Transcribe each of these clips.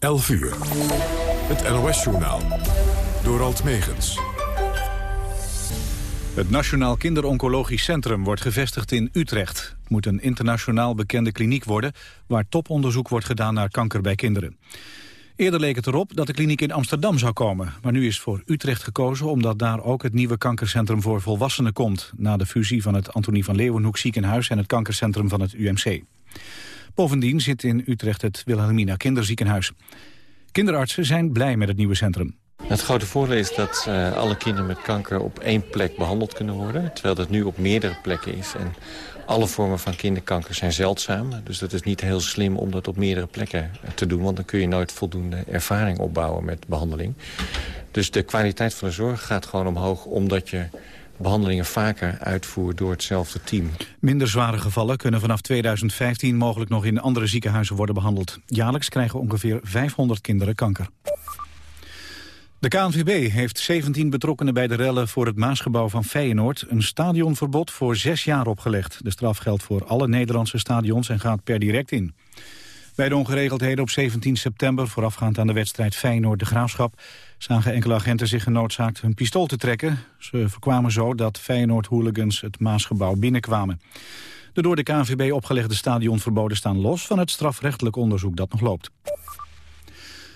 11 uur. Het NOS-journaal. Door Alt Megens. Het Nationaal Kinderoncologisch Centrum wordt gevestigd in Utrecht. Het moet een internationaal bekende kliniek worden... waar toponderzoek wordt gedaan naar kanker bij kinderen. Eerder leek het erop dat de kliniek in Amsterdam zou komen. Maar nu is voor Utrecht gekozen omdat daar ook het nieuwe kankercentrum voor volwassenen komt. Na de fusie van het Antonie van Leeuwenhoek ziekenhuis en het kankercentrum van het UMC. Bovendien zit in Utrecht het Wilhelmina kinderziekenhuis. Kinderartsen zijn blij met het nieuwe centrum. Het grote voordeel is dat uh, alle kinderen met kanker op één plek behandeld kunnen worden. Terwijl dat nu op meerdere plekken is. En alle vormen van kinderkanker zijn zeldzaam. Dus dat is niet heel slim om dat op meerdere plekken te doen. Want dan kun je nooit voldoende ervaring opbouwen met behandeling. Dus de kwaliteit van de zorg gaat gewoon omhoog omdat je behandelingen vaker uitvoert door hetzelfde team. Minder zware gevallen kunnen vanaf 2015 mogelijk nog in andere ziekenhuizen worden behandeld. Jaarlijks krijgen ongeveer 500 kinderen kanker. De KNVB heeft 17 betrokkenen bij de rellen voor het Maasgebouw van Feyenoord een stadionverbod voor zes jaar opgelegd. De straf geldt voor alle Nederlandse stadions en gaat per direct in. Bij de ongeregeldheden op 17 september, voorafgaand aan de wedstrijd Feyenoord-De Graafschap, zagen enkele agenten zich genoodzaakt hun pistool te trekken. Ze voorkwamen zo dat Feyenoord-hooligans het Maasgebouw binnenkwamen. De door de KNVB opgelegde stadionverboden staan los van het strafrechtelijk onderzoek dat nog loopt.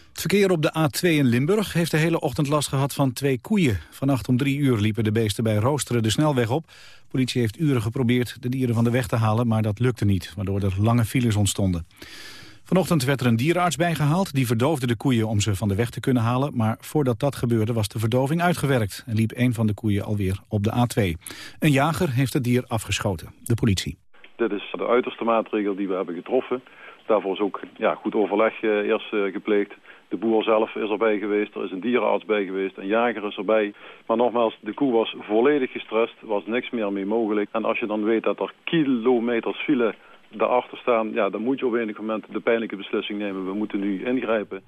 Het verkeer op de A2 in Limburg heeft de hele ochtend last gehad van twee koeien. Vannacht om drie uur liepen de beesten bij Roosteren de snelweg op. Politie heeft uren geprobeerd de dieren van de weg te halen, maar dat lukte niet, waardoor er lange files ontstonden. Vanochtend werd er een dierenarts bijgehaald. Die verdoofde de koeien om ze van de weg te kunnen halen. Maar voordat dat gebeurde was de verdoving uitgewerkt. En liep een van de koeien alweer op de A2. Een jager heeft het dier afgeschoten. De politie. Dit is de uiterste maatregel die we hebben getroffen. Daarvoor is ook ja, goed overleg eh, eerst eh, gepleegd. De boer zelf is erbij geweest, er is een dierenarts bij geweest, een jager is erbij. Maar nogmaals, de koe was volledig gestrest, was niks meer mee mogelijk. En als je dan weet dat er kilometers file daarachter staan... Ja, dan moet je op enig moment de pijnlijke beslissing nemen. We moeten nu ingrijpen.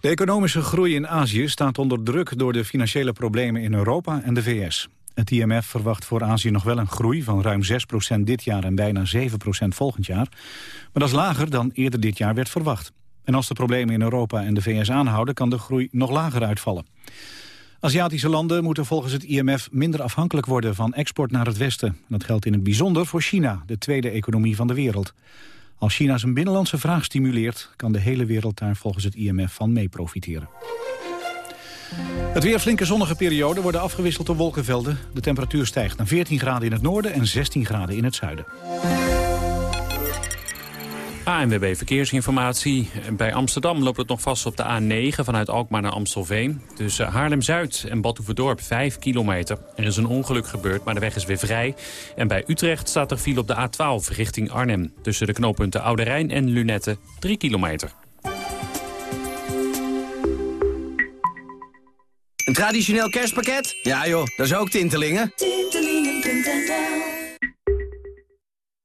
De economische groei in Azië staat onder druk door de financiële problemen in Europa en de VS. Het IMF verwacht voor Azië nog wel een groei van ruim 6% dit jaar en bijna 7% volgend jaar. Maar dat is lager dan eerder dit jaar werd verwacht. En als de problemen in Europa en de VS aanhouden, kan de groei nog lager uitvallen. Aziatische landen moeten volgens het IMF minder afhankelijk worden van export naar het Westen. Dat geldt in het bijzonder voor China, de tweede economie van de wereld. Als China zijn binnenlandse vraag stimuleert, kan de hele wereld daar volgens het IMF van mee profiteren. Het weer flinke zonnige periode worden afgewisseld door wolkenvelden. De temperatuur stijgt naar 14 graden in het noorden en 16 graden in het zuiden. ANWB Verkeersinformatie. Bij Amsterdam loopt het nog vast op de A9 vanuit Alkmaar naar Amstelveen. Tussen Haarlem-Zuid en Badhoevedorp 5 kilometer. Er is een ongeluk gebeurd, maar de weg is weer vrij. En bij Utrecht staat er file op de A12 richting Arnhem. Tussen de knooppunten Oude Rijn en Lunette 3 kilometer. Een traditioneel kerstpakket? Ja joh, dat is ook Tintelingen. Tintelingen.nl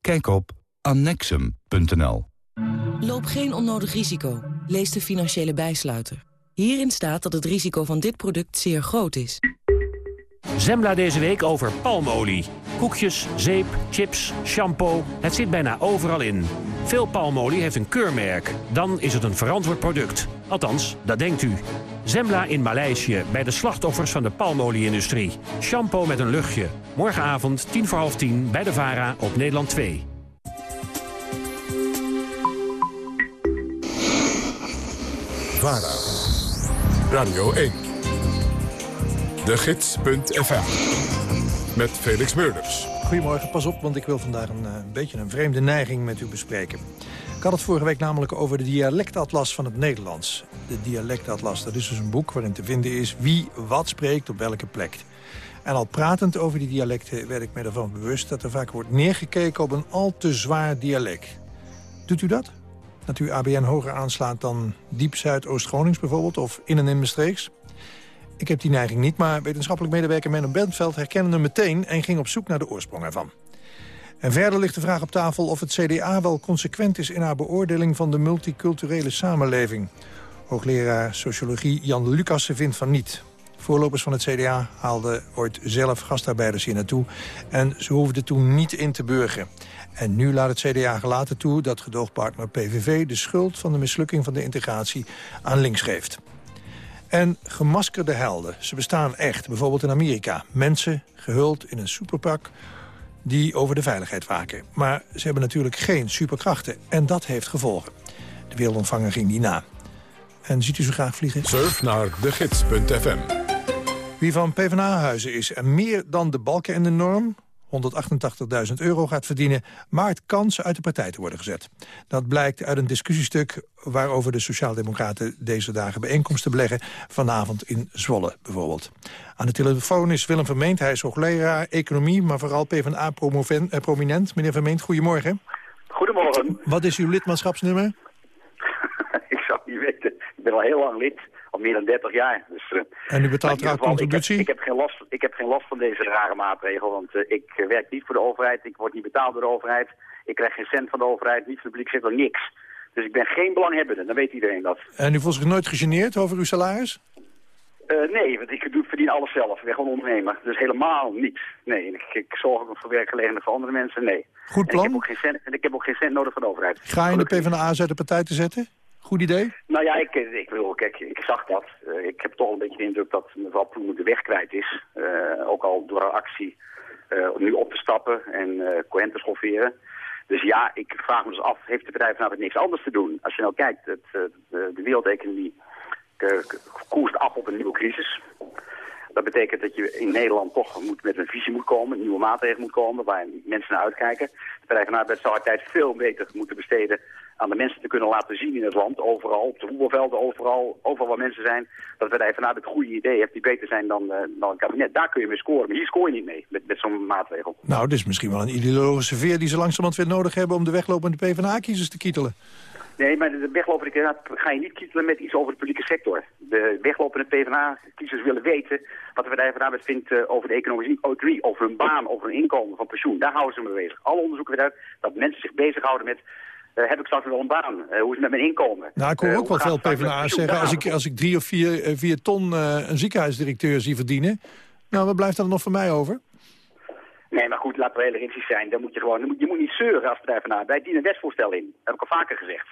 Kijk op annexum.nl. Loop geen onnodig risico. Lees de financiële bijsluiter. Hierin staat dat het risico van dit product zeer groot is. Zembla deze week over palmolie. Koekjes, zeep, chips, shampoo. Het zit bijna overal in. Veel palmolie heeft een keurmerk. Dan is het een verantwoord product. Althans, dat denkt u. Zembla in Maleisië, bij de slachtoffers van de palmolie-industrie. Shampoo met een luchtje. Morgenavond, tien voor half tien, bij de VARA op Nederland 2. VARA. Radio 1. De Gids.fm. Met Felix Meurders. Goedemorgen, pas op, want ik wil vandaag een, eh, een beetje een vreemde neiging met u bespreken. Ik had het vorige week namelijk over de dialectatlas van het Nederlands. De dialectatlas, dat is dus een boek waarin te vinden is wie wat spreekt op welke plek. En al pratend over die dialecten werd ik me ervan bewust... dat er vaak wordt neergekeken op een al te zwaar dialect. Doet u dat? dat u ABN hoger aanslaat dan diep Zuidoost-Gronings bijvoorbeeld... of in en in Bestreeks? Ik heb die neiging niet, maar wetenschappelijk medewerker Menno Bentveld herkende hem meteen... en ging op zoek naar de oorsprong ervan. En verder ligt de vraag op tafel of het CDA wel consequent is... in haar beoordeling van de multiculturele samenleving. Hoogleraar sociologie Jan Lucassen vindt van niet. Voorlopers van het CDA haalden ooit zelf gastarbeiders hier naartoe... en ze hoefden toen niet in te burgen. En nu laat het CDA gelaten toe dat gedoogpartner PVV... de schuld van de mislukking van de integratie aan links geeft. En gemaskerde helden, ze bestaan echt, bijvoorbeeld in Amerika. Mensen, gehuld in een superpak, die over de veiligheid waken. Maar ze hebben natuurlijk geen superkrachten en dat heeft gevolgen. De wereldontvanger ging die na. En ziet u zo graag vliegen? Surf naar degids.fm. Wie van PvdA-huizen is en meer dan de balken en de norm... 188.000 euro gaat verdienen, maakt kans uit de partij te worden gezet. Dat blijkt uit een discussiestuk waarover de Sociaaldemocraten deze dagen bijeenkomsten beleggen. Vanavond in Zwolle bijvoorbeeld. Aan de telefoon is Willem Vermeend. Hij is hoogleraar economie, maar vooral PvdA-prominent. Meneer Vermeend, goedemorgen. Goedemorgen. Wat is uw lidmaatschapsnummer? ik zou niet weten. Ik ben al heel lang lid al meer dan 30 jaar. Dus, uh, en u betaalt trouwens contributie? Ik heb, ik, heb geen last, ik heb geen last van deze rare maatregel, want uh, ik uh, werk niet voor de overheid, ik word niet betaald door de overheid, ik krijg geen cent van de overheid, niet van de publiek sector, niks. Dus ik ben geen belanghebbende, dan weet iedereen dat. En u voelt zich nooit gegeneerd over uw salaris? nee, want ik doe, verdien alles zelf. Ik ben gewoon ondernemer. Dus helemaal niet. Nee, ik, ik zorg ook voor werkgelegenheid voor andere mensen. Nee. Goed plan. En ik, heb ook geen cent, en ik heb ook geen cent nodig van de overheid. Ga je de PvdA uit de partij te zetten? Goed idee? Nou ja, ik, ik wil, kijk, ik zag dat. Uh, ik heb toch een beetje de indruk dat mevrouw Ploemen de weg kwijt is. Uh, ook al door haar actie uh, nu op te stappen en uh, Cohen te schofferen. Dus ja, ik vraag me dus af, heeft de partij vanavond niks anders te doen? Als je nou kijkt, het, de, de wereldeconomie koerst af op een nieuwe crisis. Dat betekent dat je in Nederland toch moet, met een visie moet komen, nieuwe maatregelen moet komen, waar mensen naar uitkijken. De Partij van Arbeid zou haar tijd veel beter moeten besteden aan de mensen te kunnen laten zien in het land, overal, op de voetbalvelden, overal, overal waar mensen zijn, dat de Partij van Arbeid goede ideeën heeft die beter zijn dan, uh, dan een kabinet. Daar kun je mee scoren, maar hier scoor je niet mee met, met zo'n maatregel. Nou, dit is misschien wel een ideologische veer die ze langzamerhand weer nodig hebben om de weglopende PvdA-kiezers te kietelen. Nee, maar de weglopende ga je niet kietelen met iets over de publieke sector. De weglopende PvdA-kiezers willen weten wat de Partij van vindt uh, over de economische economie, over hun baan, over hun inkomen, van pensioen. Daar houden ze mee bezig. Alle onderzoeken weer uit dat mensen zich bezighouden met uh, heb ik straks wel een baan? Uh, hoe is het met mijn inkomen? Nou, ik hoor uh, ook wel veel PvdA's zeggen... als ik, als ik drie of vier, vier ton een ziekenhuisdirecteur zie verdienen... nou, wat blijft er nog voor mij over? Nee, maar goed, laten we realistisch zijn. Dan moet je, gewoon, je moet niet zeuren als van Arbeid. Wij dienen een wetsvoorstel in. Dat heb ik al vaker gezegd.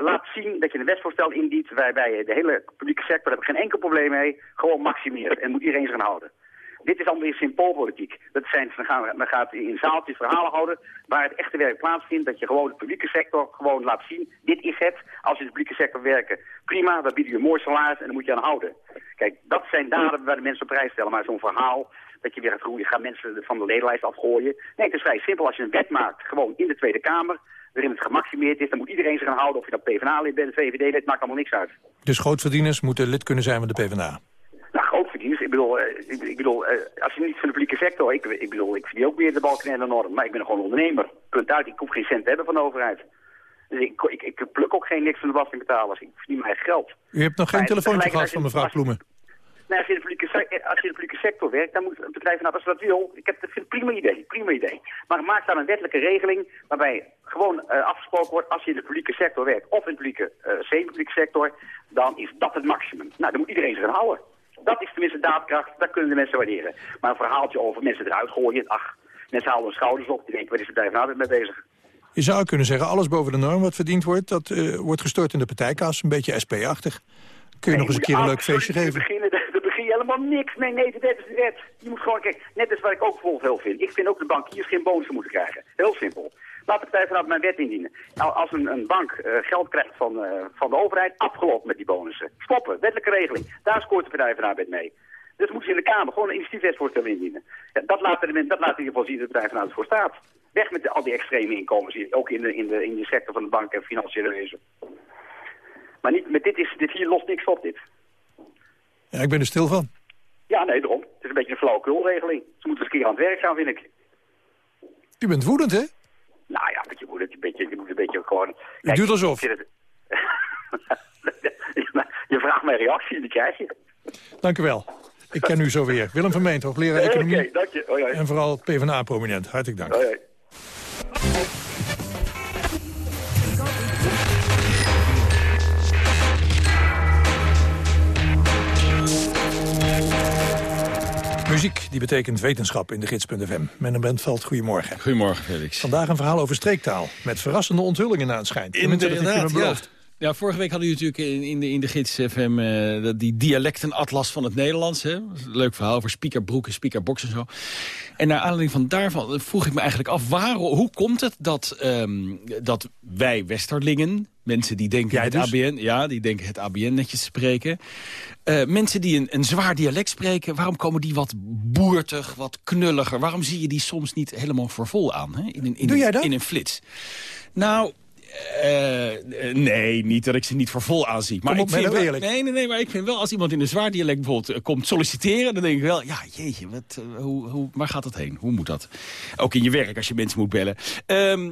laat zien dat je een wetsvoorstel indient... waarbij de hele publieke sector, daar heb ik geen enkel probleem mee... gewoon maximeren. En moet iedereen zich aan houden. Dit is allemaal weer symboolpolitiek. Dat zijn, dan, gaan we, dan gaat in zaaltjes verhalen houden waar het echte werk plaatsvindt. Dat je gewoon de publieke sector gewoon laat zien. Dit is het. Als je in de publieke sector werken, prima. Dan bieden je een mooi salaris en dan moet je aan houden. Kijk, dat zijn daden waar de mensen op prijs stellen. Maar zo'n verhaal dat je weer gaat groeien, gaan mensen van de ledenlijst afgooien. Nee, het is vrij simpel. Als je een wet maakt, gewoon in de Tweede Kamer, waarin het gemaximeerd is, dan moet iedereen zich aan houden. Of je dat PvdA-lid bent, VVD-lid, maakt allemaal niks uit. Dus grootverdieners moeten lid kunnen zijn van de PvdA? Bedoel, uh, ik, ik, bedoel uh, als je niet van de publieke sector... Ik, ik bedoel, ik verdien ook weer de balken en de norm. Maar ik ben gewoon ondernemer. Punt uit. Ik hoef geen cent te hebben van de overheid. Dus ik, ik, ik pluk ook geen niks van de belastingbetalers. Ik verdien mijn geld. U hebt nog geen maar telefoontje gehad van mevrouw Ploemen? Nou, als je, in de publieke, als je in de publieke sector werkt, dan moet het bedrijf, nou, als dat wil, ik heb, vind het prima idee, prima idee. Maar maak dan een wettelijke regeling waarbij gewoon uh, afgesproken wordt, als je in de publieke sector werkt, of in de publieke, uh, semi-publieke sector, dan is dat het maximum. Nou, dan moet iedereen zich aan houden. Dat is tenminste daadkracht, dat kunnen de mensen waarderen. Maar een verhaaltje over mensen eruit gooien, ach, mensen halen hun schouders op, die denken, waar is het bedrijf nou mee bezig? Je zou kunnen zeggen, alles boven de norm wat verdiend wordt, dat uh, wordt gestort in de partijkas, een beetje SP-achtig. Kun je nee, nog eens een keer een leuk feestje geven? Beginnen, daar begin je helemaal niks mee. Nee, de wet is de wet. Je moet gewoon, kijk, net als wat ik ook bijvoorbeeld heel vind. Ik vind ook de bankiers geen bonussen moeten krijgen. Heel simpel. Laat de Partij vanuit mijn wet indienen. Nou, als een, een bank uh, geld krijgt van, uh, van de overheid, afgelopen met die bonussen. Stoppen, wettelijke regeling. Daar scoort de Partij van Arbeid mee. Dus moeten ze in de Kamer gewoon een initiatiefwetsvoorstel indienen. Ja, dat, laat er, dat laat in ieder geval zien dat de Partij van Arbeid voor staat. Weg met de, al die extreme inkomens, ook in de, in, de, in de sector van de bank en financiële wezen. Maar niet, met dit, is, dit hier lost niks op, dit. Ja, ik ben er stil van. Ja, nee, daarom. Het is een beetje een flauwekulregeling. Ze moeten eens een keer aan het werk gaan, vind ik. U bent woedend, hè? Nou ja, want je moet het een beetje, je moet een beetje gewoon... U doet alsof. je, je vraagt mijn reactie en die krijg je. Dank u wel. Ik ken u zo weer. Willem van Meent, hoogleraar economie. Oké, dank je. Hoi. En vooral PvdA-prominent. Hartelijk dank. Muziek, die betekent wetenschap in de gids.fm. Menno Bentveld, goedemorgen. Goedemorgen, Felix. Vandaag een verhaal over streektaal. Met verrassende onthullingen na het me Inderdaad, ja. Ja, vorige week hadden jullie natuurlijk in, in de, in de gids FM eh, die dialectenatlas van het Nederlands. Hè? Leuk verhaal over speakerbroek en speakerbox en zo. En naar aanleiding van daarvan vroeg ik me eigenlijk af, waarom, hoe komt het dat, ehm, dat wij Westerlingen, mensen die denken Jij het dus? ABN, ja, die denken het ABN netjes spreken, eh, mensen die een, een zwaar dialect spreken, waarom komen die wat boertig, wat knulliger? Waarom zie je die soms niet helemaal voor vol aan? Hè? In, een, in, Doe jij dat? In een flits. Nou, eh, nee, niet dat ik ze niet voor vol aanzie. Maar Kom op, ik vind wel, nee, nee, nee, maar ik vind wel als iemand in een zwaar dialect bijvoorbeeld eh, komt solliciteren, dan denk ik wel, ja, jeetje, wat, hoe, hoe, waar gaat dat heen? Hoe moet dat? Ook in je werk als je mensen moet bellen. Ehm,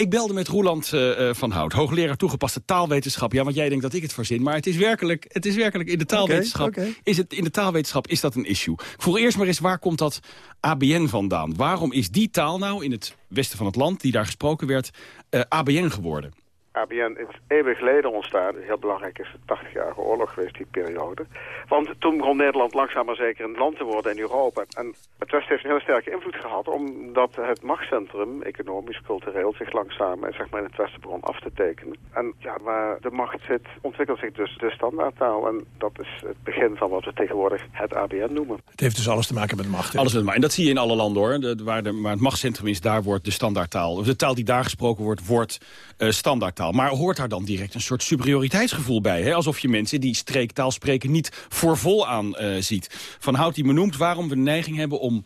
ik belde met Roeland eh, eh, van Hout, hoogleraar toegepaste taalwetenschap. Ja, want jij denkt dat ik het verzin, maar het is werkelijk, het is werkelijk in de taalwetenschap. Is het, in de taalwetenschap is dat een issue. Ik vroeg eerst maar eens, waar komt dat ABN vandaan? Waarom is die taal nou in het westen van het land, die daar gesproken werd, eh, ABN geworden? ABN is eeuwen geleden ontstaan. Heel belangrijk is de 80-jarige oorlog geweest, die periode. Want toen begon Nederland langzaam maar zeker een land te worden in Europa. En het Westen heeft een hele sterke invloed gehad... omdat het machtscentrum, economisch, cultureel... zich langzaam zeg maar, in het Westen begon af te tekenen. En ja, waar de macht zit, ontwikkelt zich dus de standaardtaal. En dat is het begin van wat we tegenwoordig het ABN noemen. Het heeft dus alles te maken met macht. hè? Alles met maar. En dat zie je in alle landen hoor. De, waar, de, waar het machtscentrum is, daar wordt de standaardtaal. Of de taal die daar gesproken wordt, wordt eh, standaardtaal. Maar hoort daar dan direct een soort superioriteitsgevoel bij? Hè? Alsof je mensen die streektaal spreken niet voor vol aan eh, ziet. Van Hout die benoemt waarom we neiging hebben om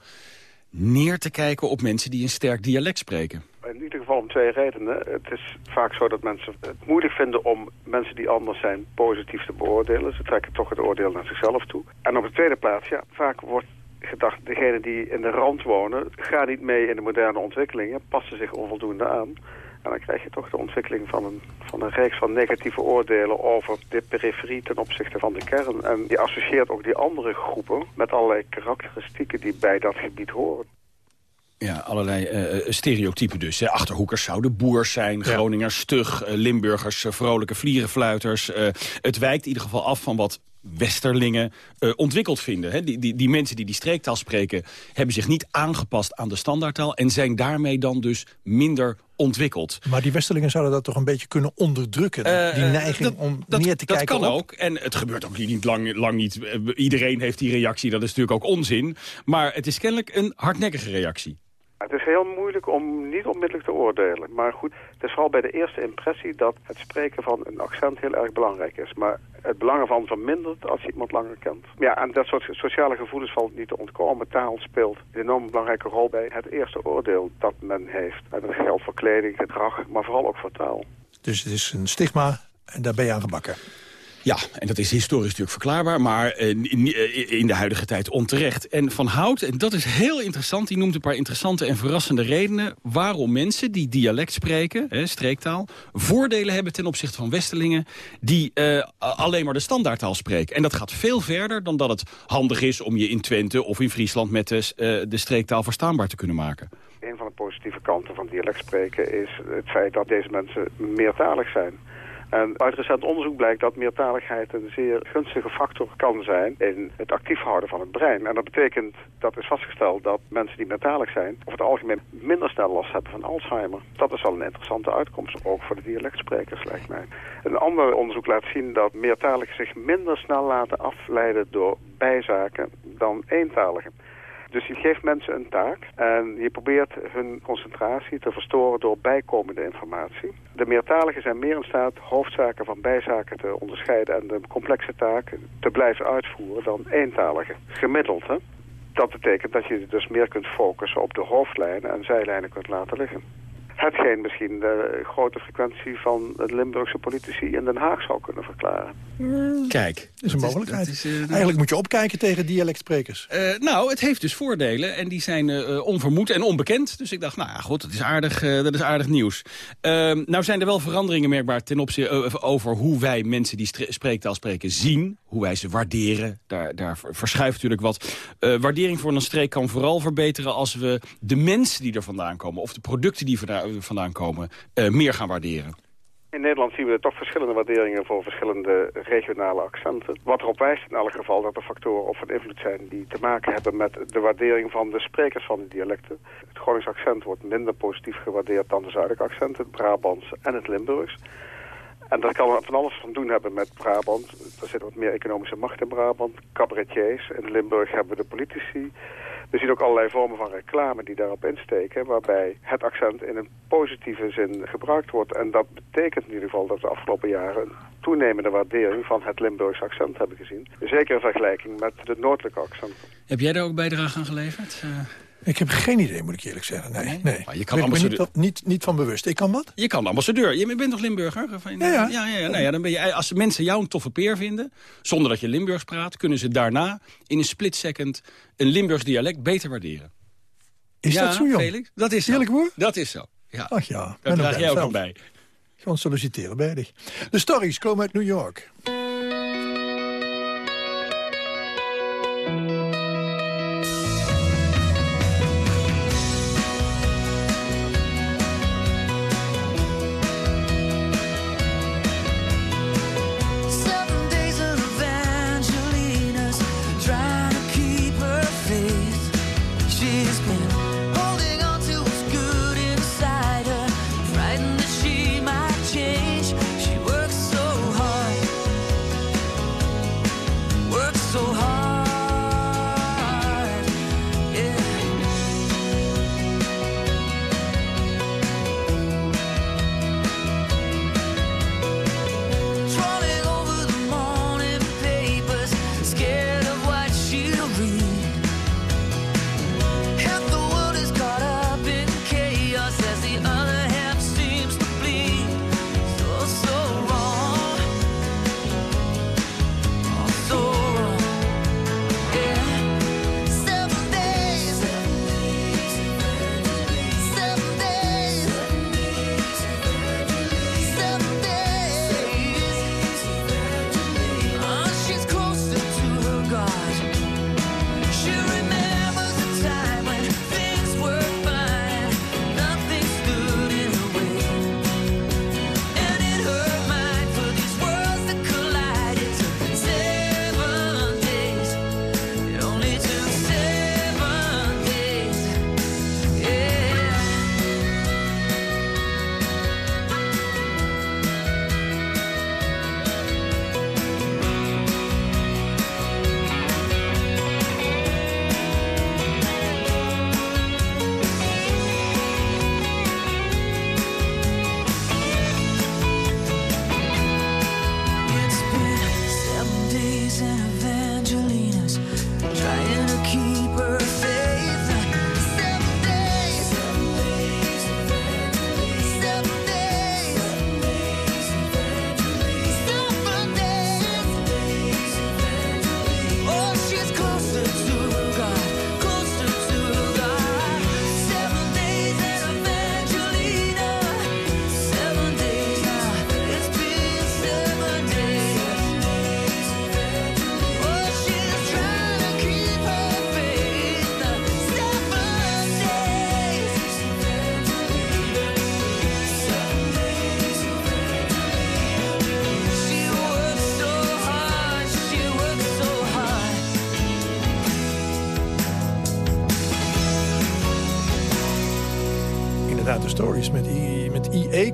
neer te kijken op mensen die een sterk dialect spreken. In ieder geval om twee redenen. Het is vaak zo dat mensen het moeilijk vinden om mensen die anders zijn positief te beoordelen. Ze trekken toch het oordeel naar zichzelf toe. En op de tweede plaats, ja, vaak wordt gedacht, degenen die in de rand wonen, gaan niet mee in de moderne ontwikkelingen, passen zich onvoldoende aan. En dan krijg je toch de ontwikkeling van een, van een reeks van negatieve oordelen over de periferie ten opzichte van de kern. En die associeert ook die andere groepen met allerlei karakteristieken die bij dat gebied horen. Ja, allerlei eh, eh, stereotypen dus. Hè. Achterhoekers zouden boers zijn, Groningers stug, eh, Limburgers vrolijke vlierenfluiters. Eh, het wijkt in ieder geval af van wat Westerlingen eh, ontwikkeld vinden. Hè. Die, die, die mensen die die streektaal spreken... hebben zich niet aangepast aan de standaardtaal... en zijn daarmee dan dus minder ontwikkeld. Maar die Westerlingen zouden dat toch een beetje kunnen onderdrukken? Eh, die eh, neiging dat- om dat, neer te dat kijken kan op? ook. En het gebeurt ook niet lang, lang niet. Eh, Iedereen heeft die reactie, dat is natuurlijk ook onzin. Maar het is kennelijk een hardnekkige reactie. Het is heel moeilijk om niet onmiddellijk te oordelen. Maar goed, het is vooral bij de eerste impressie dat het spreken van een accent heel erg belangrijk is. Maar het belang ervan vermindert als je iemand langer kent. Ja, en dat soort sociale gevoelens valt niet te ontkomen. Taal speelt een enorm belangrijke rol bij het eerste oordeel dat men heeft. En dat geldt voor kleding, gedrag, maar vooral ook voor taal. Dus het is een stigma en daar ben je aan gebakken. Ja, en dat is historisch natuurlijk verklaarbaar, maar eh, eh, in de huidige tijd onterecht. En Van Hout, en dat is heel interessant, die noemt een paar interessante en verrassende redenen... waarom mensen die dialect spreken, hè, streektaal, voordelen hebben ten opzichte van Westelingen... die eh, alleen maar de standaardtaal spreken. En dat gaat veel verder dan dat het handig is om je in Twente of in Friesland... met de, de streektaal verstaanbaar te kunnen maken. Een van de positieve kanten van dialect spreken is het feit dat deze mensen meertalig zijn. En uit recent onderzoek blijkt dat meertaligheid een zeer gunstige factor kan zijn in het actief houden van het brein. En dat betekent, dat is vastgesteld, dat mensen die meertalig zijn over het algemeen minder snel last hebben van Alzheimer. Dat is wel een interessante uitkomst, ook voor de dialectsprekers lijkt mij. Een ander onderzoek laat zien dat meertaligen zich minder snel laten afleiden door bijzaken dan eentaligen. Dus je geeft mensen een taak en je probeert hun concentratie te verstoren door bijkomende informatie. De meertaligen zijn meer in staat hoofdzaken van bijzaken te onderscheiden en de complexe taken te blijven uitvoeren dan eentaligen. Gemiddeld, hè? Dat betekent dat je dus meer kunt focussen op de hoofdlijnen en zijlijnen kunt laten liggen. Hetgeen misschien de grote frequentie van het Limburgse politici in Den Haag zou kunnen verklaren. Kijk. Dat is een mogelijkheid. is, eh, Eigenlijk moet je opkijken tegen dialectsprekers. Eh, nou, het heeft dus voordelen en die zijn eh, onvermoed en onbekend. Dus ik dacht, nou ja, goed, dat is aardig, dat is aardig nieuws. Ehm, nou zijn er wel veranderingen merkbaar ten opzichte over hoe wij mensen die spreektaal spreken zien. Hoe wij ze waarderen. Daar, daar verschuift natuurlijk wat. Eh, waardering voor een streek kan vooral verbeteren als we de mensen die er vandaan komen... of de producten die vanda- vandaan komen, eh, meer gaan waarderen. In Nederland zien we toch verschillende waarderingen voor verschillende regionale accenten. Wat erop wijst in elk geval dat er factoren of van invloed zijn die te maken hebben met de waardering van de sprekers van de dialecten. Het Gronings accent wordt minder positief gewaardeerd dan de zuidelijke accenten, het Brabants en het Limburgs. En dat kan van alles van doen hebben met Brabant. Er zit wat meer economische macht in Brabant. Cabaretiers. In Limburg hebben we de politici. We zien ook allerlei vormen van reclame die daarop insteken... waarbij het accent in een positieve zin gebruikt wordt. En dat betekent in ieder geval dat de afgelopen jaren... een toenemende waardering van het Limburgse accent hebben gezien. Zeker in vergelijking met de noordelijke accenten. Heb jij daar ook bijdrage aan geleverd? Eh, Ik heb geen idee, moet ik eerlijk zeggen. Nee, nee. Maar je Ik kan ben er niet, van- niet, niet van bewust. Ik kan wat? Je kan ambassadeur. Je bent toch Limburger? Van- Ja, ja. ja, ja, Nou ja dan ben je, als mensen jou een toffe peer vinden... zonder dat je Limburgs praat... kunnen ze daarna in een split second een Limburgs dialect beter waarderen. Is ja, dat zo, jong? Felix? Dat is zo. Eerlijk? Dat is zo. Ja. Ach ja, Daar ben draag jij ook aan bij. Gewoon solliciteren bij dich. De stories komen uit New York.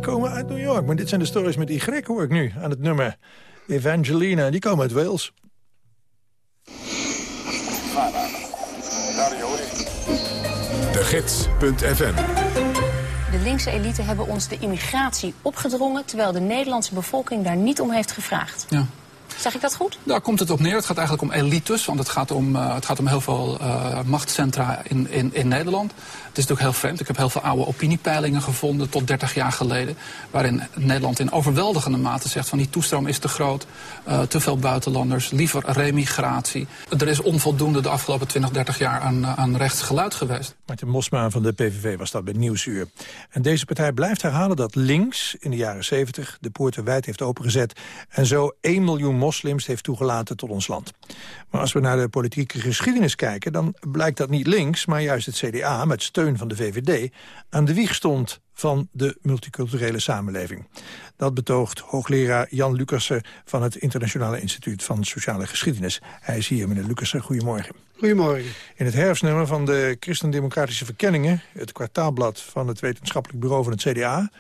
Komen uit New York. Maar dit zijn de stories met Y, hoor ik nu, aan het nummer. Evangelina, die komen uit Wales. De Gids.fm De linkse elite hebben ons de immigratie opgedrongen... terwijl de Nederlandse bevolking daar niet om heeft gevraagd. Ja. Zeg ik dat goed? Daar komt het op neer. Het gaat eigenlijk om elites, want het gaat om, eh, het gaat om heel veel eh, machtscentra in, in, in Nederland. Het is natuurlijk heel vreemd. Ik heb heel veel oude opiniepeilingen gevonden tot 30 jaar geleden. Waarin Nederland in overweldigende mate zegt van die toestroom is te groot. eh, te veel buitenlanders, liever remigratie. Er is onvoldoende de afgelopen 20, 30 jaar aan, aan rechts geluid geweest. Martin Mosma van de PVV was dat bij Nieuwsuur. En deze partij blijft herhalen dat links in de jaren 70 de poorten wijd heeft opengezet... en zo 1 miljoen moslims heeft toegelaten tot ons land. Maar als we naar de politieke geschiedenis kijken... dan blijkt dat niet links, maar juist het CDA met steun van de VVD... aan de wieg stond van de multiculturele samenleving. Dat betoogt hoogleraar Jan Lucassen van het Internationale Instituut van Sociale Geschiedenis. Hij is hier, meneer Lucassen. Goedemorgen. Goedemorgen. In het herfstnummer van de Christendemocratische Verkenningen... het kwartaalblad van het wetenschappelijk bureau van het CDA...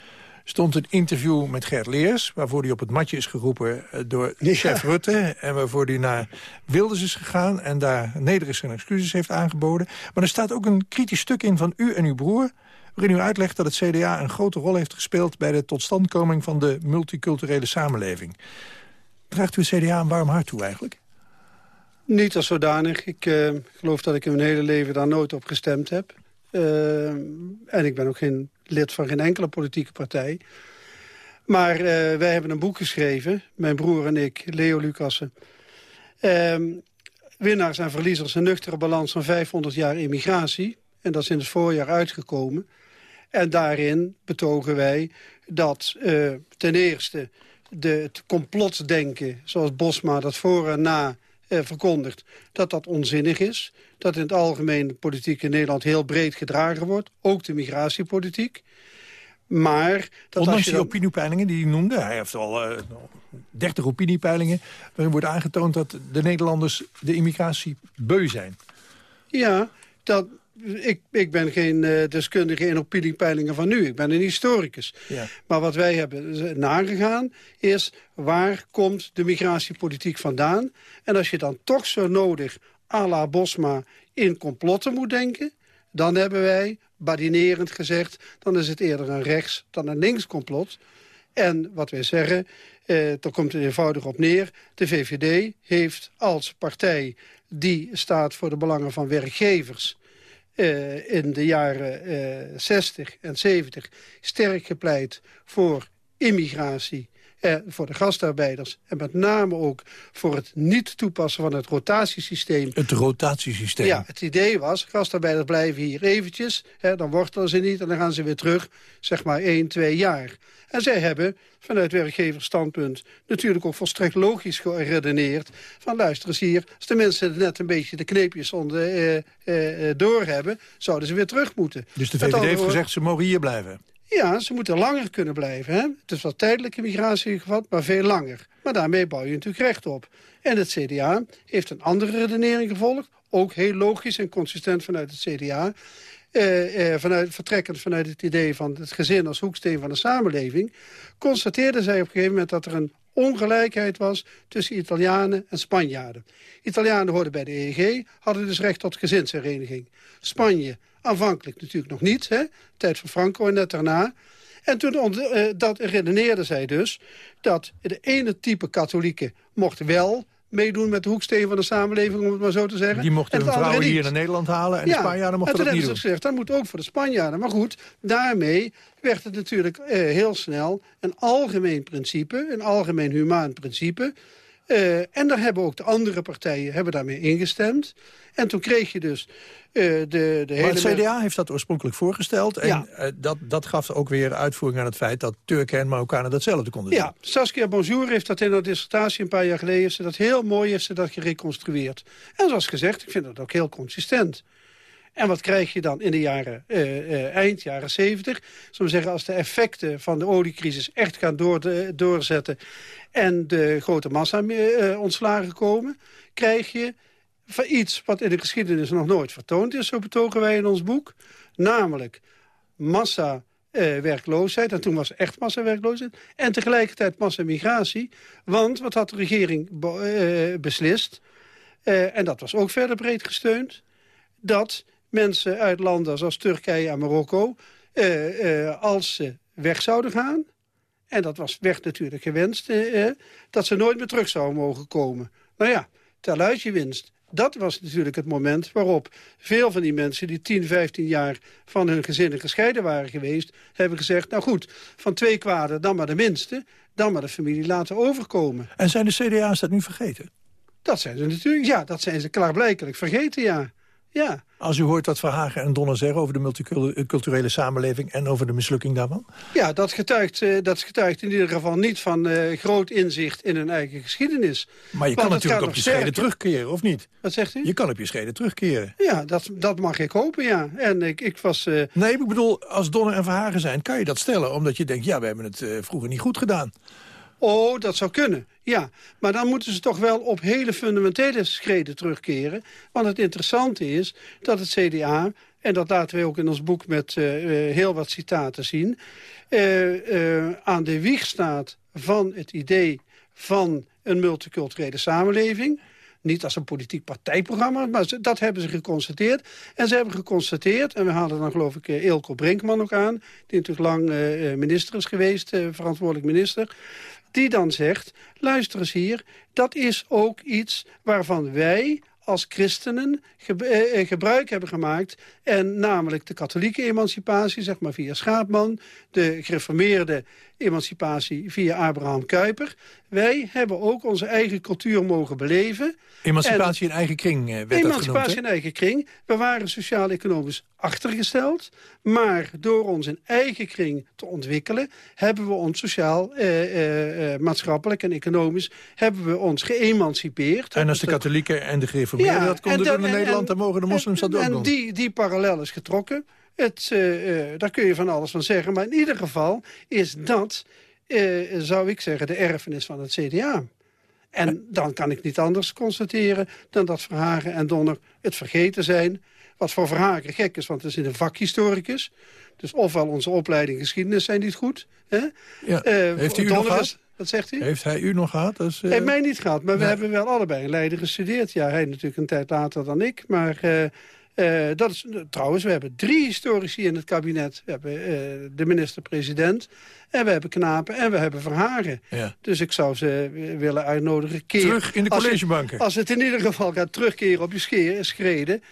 stond een interview met Gert Leers... waarvoor hij op het matje is geroepen eh, door chef Rutte... en waarvoor hij naar Wilders is gegaan... en daar nederig zijn excuses heeft aangeboden. Maar er staat ook een kritisch stuk in van u en uw broer... waarin u uitlegt dat het CDA een grote rol heeft gespeeld... bij de totstandkoming van de multiculturele samenleving. Draagt u het CDA een warm hart toe eigenlijk? Niet als zodanig. Ik eh, geloof dat ik in mijn hele leven daar nooit op gestemd heb. Eh, en ik ben ook geen lid van geen enkele politieke partij. Maar eh, wij hebben een boek geschreven, mijn broer en ik, Leo Lucassen. Ehm, winnaars en verliezers, een nuchtere balans van 500 jaar immigratie. En dat is in het voorjaar uitgekomen. En daarin betogen wij dat eh, ten eerste de, het complotdenken... zoals Bosma dat voor en na verkondigt, dat dat onzinnig is. Dat in het algemeen politiek in Nederland heel breed gedragen wordt. Ook de migratiepolitiek. Maar dat Ondanks die dan- opiniepeilingen die hij noemde... hij heeft al eh, 30 opiniepeilingen... waarin wordt aangetoond dat de Nederlanders de immigratie beu zijn. Ja, dat, ik, ik ben geen eh, deskundige in opiniepeilingen van nu. Ik ben een historicus. Ja. Maar wat wij hebben nagegaan is... waar komt de migratiepolitiek vandaan? En als je dan toch zo nodig à la Bosma in complotten moet denken... dan hebben wij badinerend gezegd... dan is het eerder een rechts dan een links complot. En wat wij zeggen, eh, daar komt het eenvoudig op neer... de VVD heeft als partij die staat voor de belangen van werkgevers... eh, in de jaren eh 60 en 70 sterk gepleit voor immigratie... Eh, voor de gastarbeiders en met name ook voor het niet toepassen van het rotatiesysteem. Het rotatiesysteem. Ja, het idee was, gastarbeiders blijven hier eventjes, hè, dan wortelen ze niet en dan gaan ze weer terug, zeg maar 1, 2 jaar. En zij hebben vanuit werkgeversstandpunt natuurlijk ook volstrekt logisch geredeneerd. Van luister eens hier, als de mensen net een beetje de kneepjes onder, eh, eh, eh, door hebben, zouden ze weer terug moeten. Dus de VVD heeft gezegd, ze mogen hier blijven. Ja, ze moeten langer kunnen blijven. Hè? Het is wel tijdelijke migratie gevat, maar veel langer. Maar daarmee bouw je natuurlijk recht op. En het CDA heeft een andere redenering gevolgd. Ook heel logisch en consistent vanuit het CDA. Eh, eh, vanuit, vertrekkend vanuit het idee van het gezin als hoeksteen van de samenleving... constateerden zij op een gegeven moment dat er een ongelijkheid was... tussen Italianen en Spanjaarden. Italianen hoorden bij de EEG, hadden dus recht tot gezinshereniging. Spanje, aanvankelijk natuurlijk nog niet, hè? tijd van Franco en net daarna... En toen eh, dat redeneerden zij dus dat de ene type katholieken mocht wel meedoen met de hoeksteen van de samenleving, om het maar zo te zeggen. Die mochten en hun vrouwen hier naar Nederland halen... en de Ja, Spanjaarden en mochten toen dat niet hebben doen. ze gezegd, dat moet ook voor de Spanjaarden. Maar goed, daarmee werd het natuurlijk eh, heel snel een algemeen principe, een algemeen humaan principe. Eh, en daar hebben ook de andere partijen hebben daarmee ingestemd. En toen kreeg je dus eh, de, de Maar hele... het CDA heeft dat oorspronkelijk voorgesteld. En Ja. eh, dat, dat gaf ook weer uitvoering aan het feit... dat Turken en Marokkanen datzelfde konden doen. Ja, Saskia Bonjour heeft dat in haar dissertatie een paar jaar geleden... heeft ze dat heel mooi heeft ze dat gereconstrueerd. En zoals gezegd, ik vind dat ook heel consistent. En wat krijg je dan in de jaren, eh, eh, eind jaren 70? Zullen zeggen, als de effecten van de oliecrisis echt gaan door, doorzetten... en de grote massa eh, ontslagen komen... krijg je iets wat in de geschiedenis nog nooit vertoond is... zo betogen wij in ons boek. Namelijk massa werkloosheid. En toen was echt massawerkloosheid. En tegelijkertijd massamigratie. Want wat had de regering be- beslist? En dat was ook verder breed gesteund. Dat mensen uit landen zoals Turkije en Marokko... eh, eh, als ze weg zouden gaan... en dat was, werd natuurlijk gewenst... eh, dat ze nooit meer terug zouden mogen komen. Nou ja, teluitje winst. Dat was natuurlijk het moment waarop veel van die mensen... die 10, 15 jaar van hun gezinnen gescheiden waren geweest... hebben gezegd, nou goed, van twee kwaden dan maar de minste... dan maar de familie laten overkomen. En zijn de CDA's dat nu vergeten? Dat zijn ze natuurlijk, ja, dat zijn ze klaarblijkelijk vergeten, ja. Ja, Als u hoort wat Verhagen en Donner zeggen over de multiculturele samenleving... en over de mislukking daarvan? ja dat, getuigt, eh, dat getuigt in ieder geval niet van eh, groot inzicht in hun eigen geschiedenis. Maar je Want kan natuurlijk op je sterker. terugkeren, of niet? Wat zegt u? Je kan op je scheden terugkeren. Ja, dat, dat mag ik hopen, ja. En ik, ik was... eh, Nee, ik bedoel, als Donner en Verhagen zijn, kan je dat stellen. Omdat je denkt, ja, we hebben het vroeger niet goed gedaan. Oh, dat zou kunnen, ja. Maar dan moeten ze toch wel op hele fundamentele schreden terugkeren. Want het interessante is dat het CDA... en dat laten we ook in ons boek met eh, eh, heel wat citaten zien... eh, aan de wieg staat van het idee van een multiculturele samenleving... Niet als een politiek partijprogramma, maar dat hebben ze geconstateerd. En ze hebben geconstateerd, en we halen dan geloof ik Eelco Brinkman ook aan... die natuurlijk lang minister is geweest, verantwoordelijk minister... die dan zegt, luister eens hier, dat is ook iets waarvan wij als christenen eh, eh, gebruik hebben gemaakt. En namelijk de katholieke emancipatie, zeg maar via Schaapman... de gereformeerde emancipatie via Abraham Kuyper. Wij hebben ook onze eigen cultuur mogen beleven. Emancipatie in eigen kring eh, werd dat genoemd. Emancipatie in eigen kring. We waren sociaal-economisch achtergesteld. Maar door ons in eigen kring te ontwikkelen... hebben we ons sociaal, eh, eh, eh, maatschappelijk en economisch... hebben we ons geëmancipeerd. En als de katholieken en de gereformeerden dat konden en doen in en- Nederland... dan mogen de moslims dat ook en doen. die, die parallel is getrokken. Het, eh, eh, daar kun je van alles van zeggen. Maar in ieder geval is dat, eh, zou ik zeggen, de erfenis van het CDA. En dan kan ik niet anders constateren dan dat Verhagen en Donner het vergeten zijn. Wat voor Verhagen gek is, want het is een vakhistoricus. Dus ofwel onze opleiding geschiedenis zijn niet goed. Hè? Ja. Heeft u u nog Donner gehad? is- Wat zegt u? Heeft hij u nog gehad? Eh, Heeft mij niet gehad, maar we hebben wel allebei in Leiden gestudeerd. Ja, hij natuurlijk een tijd later dan ik. Maar eh, dat is, trouwens, we hebben drie historici in het kabinet. We hebben eh, de minister-president en we hebben Knapen en we hebben Verhagen. Ja. Dus ik zou ze willen uitnodigen. Keer, Terug in de collegebanken. Als het in ieder geval gaat terugkeren op je schreden...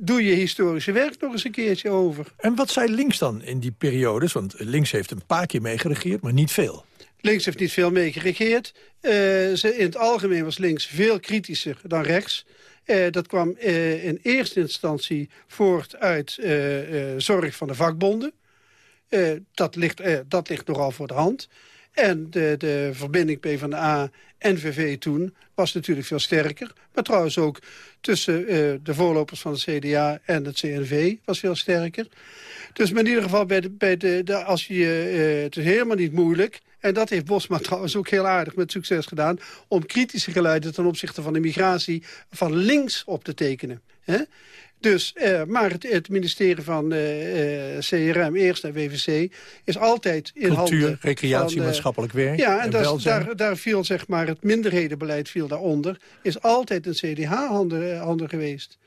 doe je historische werk nog eens een keertje over. En wat zei links dan in die periodes? Want links heeft een paar keer meegeregeerd, maar niet veel. Links heeft niet veel mee geregeerd. Eh, ze, in het algemeen was links veel kritischer dan rechts. Eh, dat kwam eh, in eerste instantie voort uit eh, zorg van de vakbonden. Dat, ligt, dat ligt nogal voor de hand. En de, de verbinding PvdA en VV toen was natuurlijk veel sterker. Maar trouwens ook tussen de voorlopers van het CDA en het CNV was veel sterker. Dus in ieder geval, bij de, bij de, als je, het is helemaal niet moeilijk... en dat heeft Bosma trouwens ook heel aardig met succes gedaan... om kritische geluiden ten opzichte van de migratie van links op te tekenen. Hè? Dus, eh, maar het, het ministerie van eh, eh, CRM, eerst en WVC, is altijd in Cultuur, handen recreatie, van, eh, maatschappelijk werk Ja, en, en dat daar, daar viel zeg maar het minderhedenbeleid viel daaronder. Is altijd een CDH-handen handen geweest.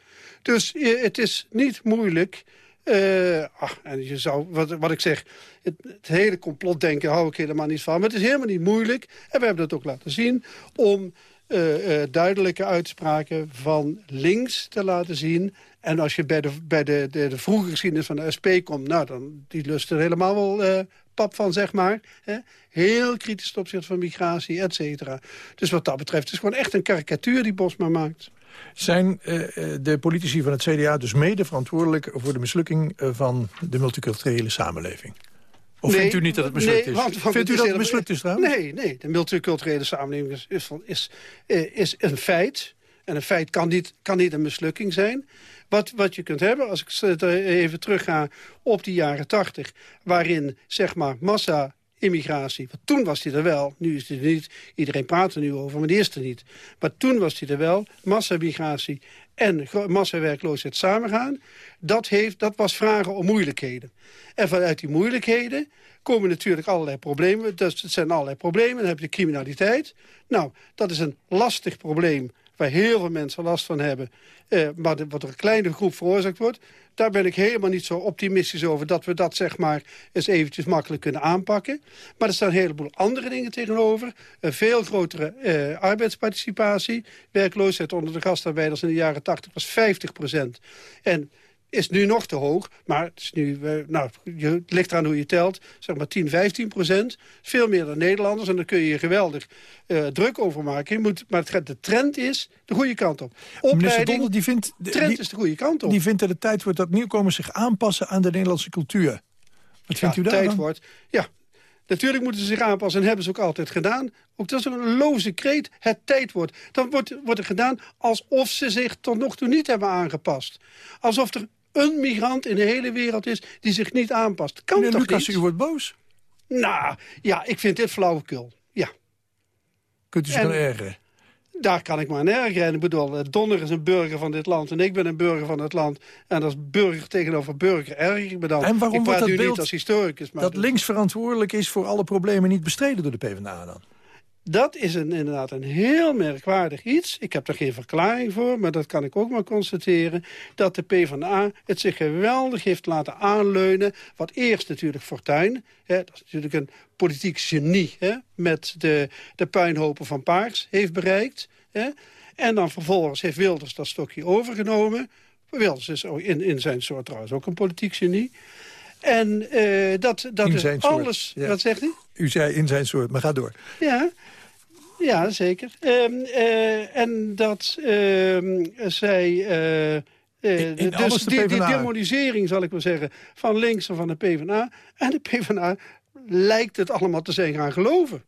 Dus eh, het is niet moeilijk. Eh, ach, en je zou, wat, wat ik zeg, het, het hele complotdenken hou ik helemaal niet van. Maar het is helemaal niet moeilijk, en we hebben dat ook laten zien... om eh, eh, duidelijke uitspraken van links te laten zien. En als je bij de, bij de, de, vroege geschiedenis van de SP komt... nou, dan die lust er helemaal wel pap van, zeg maar. Hè? Heel kritisch ten opzichte van migratie, et cetera. Dus wat dat betreft is het gewoon echt een karikatuur die Bosma maakt. Zijn eh, eh, de politici van het CDA dus mede verantwoordelijk... voor de mislukking eh, van de multiculturele samenleving? Of Nee, vindt u niet dat het mislukt nee, is? want- want vindt u dat het mislukt is trouwens? Nee, nee. De multiculturele samenleving is, is, is, is een feit. En een feit kan niet, kan niet een mislukking zijn. Wat, wat je kunt hebben, als ik even terugga op die jaren tachtig... waarin, zeg maar, massa-immigratie... want toen was die er wel, nu is die er niet. Iedereen praat er nu over, maar die is er niet. Maar toen was die er wel, massa-migratie en massawerkloosheid samengaan... Dat, heeft, dat was vragen om moeilijkheden. En vanuit die moeilijkheden komen natuurlijk allerlei problemen. Dus het zijn allerlei problemen. Dan heb je criminaliteit. Nou, dat is een lastig probleem waar heel veel mensen last van hebben... eh, maar wat er een kleine groep veroorzaakt wordt... daar ben ik helemaal niet zo optimistisch over... dat we dat zeg maar eens eventjes makkelijk kunnen aanpakken. Maar er staan een heleboel andere dingen tegenover. Een veel grotere eh, arbeidsparticipatie. Werkloosheid onder de gastarbeiders in de jaren 80 was 50 procent. En is nu nog te hoog, maar het, is nu, eh, nou, je, het ligt eraan hoe je telt, zeg maar 10, 15 procent. Veel meer dan Nederlanders en daar kun je je geweldig eh, druk over maken. Je moet, maar het, gaat- de trend is de goede kant op. Opleiding, die vindt, de trend die, is de goede kant op. die vindt dat het tijd wordt dat nieuwkomers zich aanpassen aan de Nederlandse cultuur. Wat vindt u daar tijd dan? wordt. Ja, natuurlijk moeten ze zich aanpassen en hebben ze ook altijd gedaan. Ook dat is een loze kreet, het tijd wordt. Dan wordt, wordt er gedaan alsof ze zich tot nog toe niet hebben aangepast. Alsof er een migrant in de hele wereld is die zich niet aanpast. Kan Meneer toch Lucas, niet? u wordt boos. Nou, ja, ik vind dit flauwekul. Ja. Kunt u zich En- dan ergeren? Daar kan ik me aan ergeren. Ik bedoel, eh, Donner is een burger van dit land en ik ben een burger van het land. En als burger tegenover burger erger ik me dan. En waarom ik wordt dat beeld niet als historicus. Maar dat links verantwoordelijk is voor alle problemen niet bestreden door de PvdA dan? Dat is een, inderdaad een heel merkwaardig iets. Ik heb er geen verklaring voor, maar dat kan ik ook maar constateren. Dat de PvdA het zich geweldig heeft laten aanleunen. Wat eerst natuurlijk Fortuyn, hè, dat is natuurlijk een politiek genie... Hè, met de, de puinhopen van Paars heeft bereikt. Hè. En dan vervolgens heeft Wilders dat stokje overgenomen. Wilders is ook in, in zijn soort trouwens ook een politiek genie. En eh, dat, dat is soort, alles... ja. Wat zegt hij? U zei in zijn soort, maar ga door. Ja, ja zeker. Ehm, eh, en dat ehm, zij... eh, eh, In- in dus de die, demonisering, zal ik maar zeggen, van links en van de PvdA. En de PvdA lijkt het allemaal te zijn gaan geloven.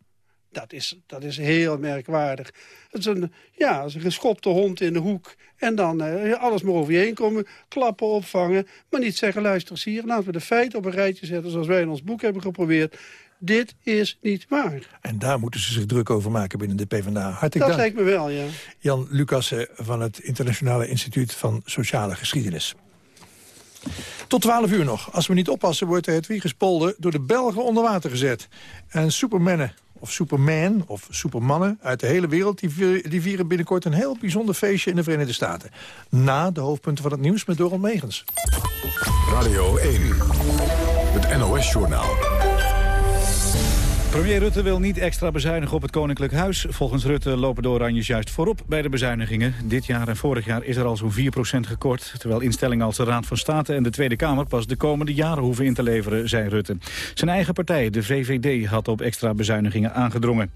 Dat is, dat is heel merkwaardig. Het is een, ja, is een geschopte hond in de hoek. En dan eh, alles maar over je heen komen, klappen opvangen. Maar niet zeggen, luister eens hier, laten we de feiten op een rijtje zetten... zoals wij in ons boek hebben geprobeerd. Dit is niet waar. En daar moeten ze zich druk over maken binnen de PvdA. Hartelijk Dat dank. lijkt me wel, ja. Jan Lucassen van het Internationale Instituut van Sociale Geschiedenis. Tot 12 uur nog. Als we niet oppassen wordt de Hedwiegespolder door de Belgen onder water gezet. En supermannen of superman of supermannen uit de hele wereld... Die vieren, die vieren binnenkort een heel bijzonder feestje in de Verenigde Staten. Na de hoofdpunten van het nieuws met Doral Megens. Radio 1, het NOS-journaal. Premier Rutte wil niet extra bezuinigen op het Koninklijk Huis. Volgens Rutte lopen de Oranjes juist voorop bij de bezuinigingen. Dit jaar en vorig jaar is er al zo'n 4% gekort... terwijl instellingen als de Raad van State en de Tweede Kamer... pas de komende jaren hoeven in te leveren, zei Rutte. Zijn eigen partij, de VVD, had op extra bezuinigingen aangedrongen.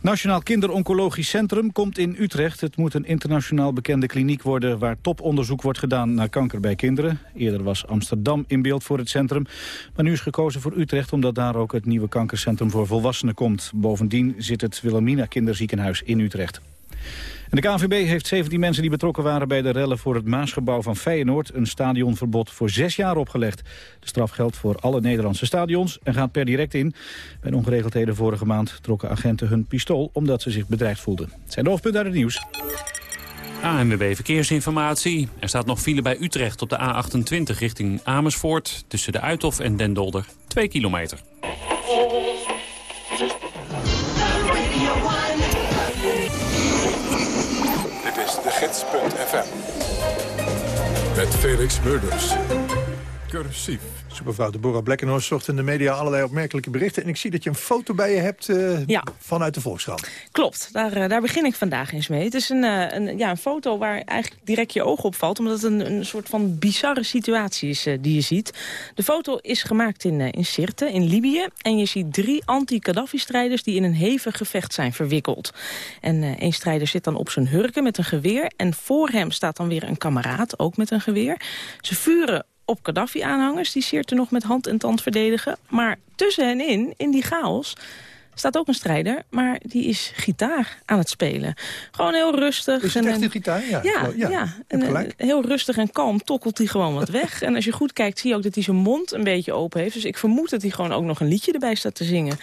Nationaal Kinderoncologisch Centrum komt in Utrecht. Het moet een internationaal bekende kliniek worden... waar toponderzoek wordt gedaan naar kanker bij kinderen. Eerder was Amsterdam in beeld voor het centrum. Maar nu is gekozen voor Utrecht... omdat daar ook het nieuwe kankercentrum voor volwassenen komt. Bovendien zit het Wilhelmina Kinderziekenhuis in Utrecht. En de KNVB heeft 17 mensen die betrokken waren bij de rellen voor het Maasgebouw van Feyenoord een stadionverbod voor zes jaar opgelegd. De straf geldt voor alle Nederlandse stadions en gaat per direct in. Bij de ongeregeldheden vorige maand trokken agenten hun pistool omdat ze zich bedreigd voelden. Het zijn de hoofdpunten uit het nieuws. ANWB Verkeersinformatie. Er staat nog file bij Utrecht op de A28 richting Amersfoort... tussen de Uithof en Den Dolder, 2 kilometer. gids.fm. Met Felix Murders. Cursief. Supervrouw Deborah Blekkenhorst zocht in de media allerlei opmerkelijke berichten. En ik zie dat je een foto bij je hebt eh, Ja. vanuit de Volkskrant. Klopt, daar, eh, daar begin ik vandaag eens mee. Het is een, eh, een, ja, een foto waar eigenlijk direct je oog op valt... omdat het een, een soort van bizarre situatie is die je ziet. De foto is gemaakt in, in Sirte, in Libië. En je ziet drie anti-Gaddafi-strijders die in een hevig gevecht zijn verwikkeld. En eh één strijder zit dan op zijn hurken met een geweer. En voor hem staat dan weer een kameraad, ook met een geweer. Ze vuren op Gaddafi-aanhangers die Sirte nog met hand en tand verdedigen. Maar tussen hen in, in die chaos staat ook een strijder, maar die is gitaar aan het spelen. Gewoon heel rustig. Is het echt een gitaar? Ja, Ja, ja. ja, En, eh, heel rustig en kalm tokkelt hij gewoon wat weg. En als je goed kijkt, zie je ook dat hij zijn mond een beetje open heeft. Dus ik vermoed dat hij gewoon ook nog een liedje erbij staat te zingen.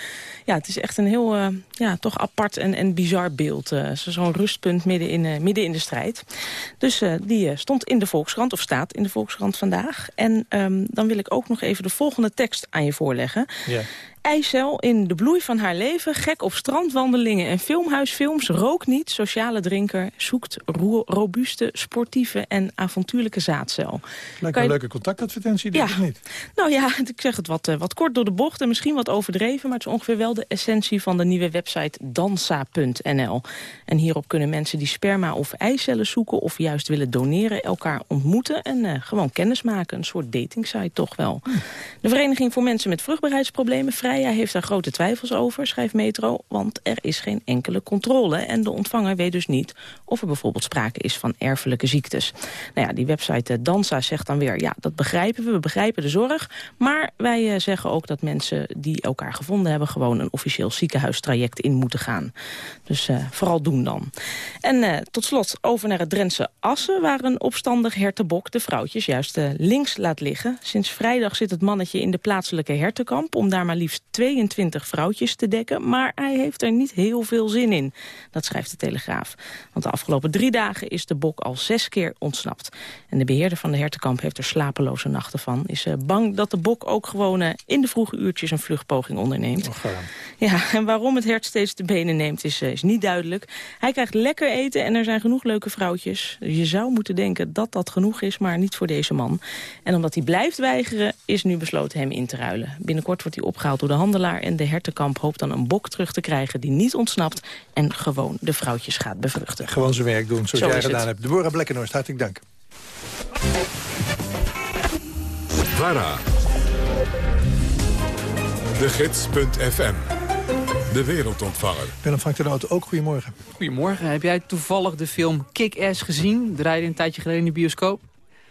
Ja, het is echt een heel eh, ja, toch apart en, en bizar beeld. eh, zo- Zo'n rustpunt midden in, midden in de strijd. Dus die stond in de Volkskrant, of staat in de Volkskrant vandaag. En ehm, dan wil ik ook nog even de volgende tekst aan je voorleggen. Ja. Eicel in de bloei van haar leven, gek op strandwandelingen en filmhuisfilms, rook niet, sociale drinker, zoekt ro- robuuste, sportieve en avontuurlijke zaadcel. Lijkt een je- leuke contactadvertentie, denk Ja. ik niet. Nou ja, ik zeg het wat, eh, wat kort door de bocht en misschien wat overdreven... maar het is ongeveer wel de essentie van de nieuwe website dansa.nl. En hierop kunnen mensen die sperma of eicellen zoeken... of juist willen doneren, elkaar ontmoeten en eh, gewoon kennis maken. Een soort datingsite toch wel. De Vereniging voor Mensen met Vruchtbaarheidsproblemen... Freya heeft daar grote twijfels over, schrijft Metro... want er is geen enkele controle en de ontvanger weet dus niet... of er bijvoorbeeld sprake is van erfelijke ziektes. Nou ja, die website eh, Dansa zegt dan weer... ja, dat begrijpen we, we begrijpen de zorg... maar wij eh, zeggen ook dat mensen die elkaar gevonden hebben... gewoon een officieel ziekenhuistraject in moeten gaan. Dus eh, vooral doen dan. En tot slot over naar het Drentse Assen... waar een opstandig hertenbok de vrouwtjes juist links laat liggen. Sinds vrijdag zit het mannetje in de plaatselijke hertenkamp... om daar maar liefst 22 vrouwtjes te dekken. Maar hij heeft er niet heel veel zin in. Dat schrijft de Telegraaf. Want de afgelopen drie dagen is de bok al zes keer ontsnapt. En de beheerder van de hertenkamp heeft er slapeloze nachten van. Is eh, bang dat de bok ook gewoon eh, in de vroege uurtjes een vluchtpoging onderneemt. Ja, en waarom het hert steeds de benen neemt is, eh, is niet duidelijk. Hij krijgt lekker eten en er zijn genoeg leuke vrouwtjes. Je zou moeten denken dat dat genoeg is, maar niet voor deze man. En omdat hij blijft weigeren, is nu besloten hem in te ruilen. Binnenkort wordt hij opgehaald door de handelaar... en de hertenkamp hoopt dan een bok terug te krijgen die niet ontsnapt... en gewoon de vrouwtjes gaat bevruchten. Gewoon zijn werk doen, zoals Zo jij is het. gedaan hebt. Deborah Blekkenhorst, hartelijk dank. VARA. De Gids.fm. De wereldontvanger. Willem Frank de Noot, ook goedemorgen. Goedemorgen. Heb jij toevallig de film Kick-Ass gezien? Draaide een tijdje geleden in de bioscoop.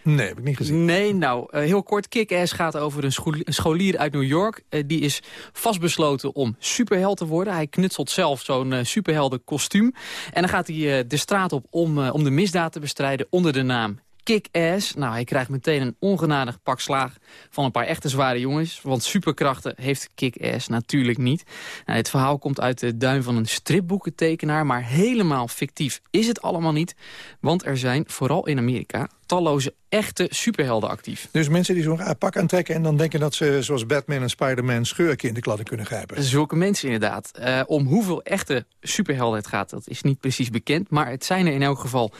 Nee, heb ik niet gezien. Nee, nou, eh, heel kort. Kick-Ass gaat over een, scholier uit New York. Eh, die is vastbesloten om superheld te worden. Hij knutselt zelf zo'n eh, superhelden kostuum. En dan gaat hij de straat op om, om de misdaad te bestrijden onder de naam Kick-Ass. Nou, hij krijgt meteen een ongenadig pak slaag van een paar echte zware jongens. Want superkrachten heeft Kick-Ass natuurlijk niet. Nou, het verhaal komt uit de duim van een stripboekentekenaar... maar helemaal fictief is het allemaal niet. Want er zijn, vooral in Amerika, talloze echte superhelden actief. Dus mensen die zo'n raar pak aantrekken... en dan denken dat ze, zoals Batman en Spider-Man... schurken in de kladden kunnen grijpen. Zulke mensen inderdaad. Eh, om hoeveel echte superhelden het gaat, dat is niet precies bekend. Maar het zijn er in elk geval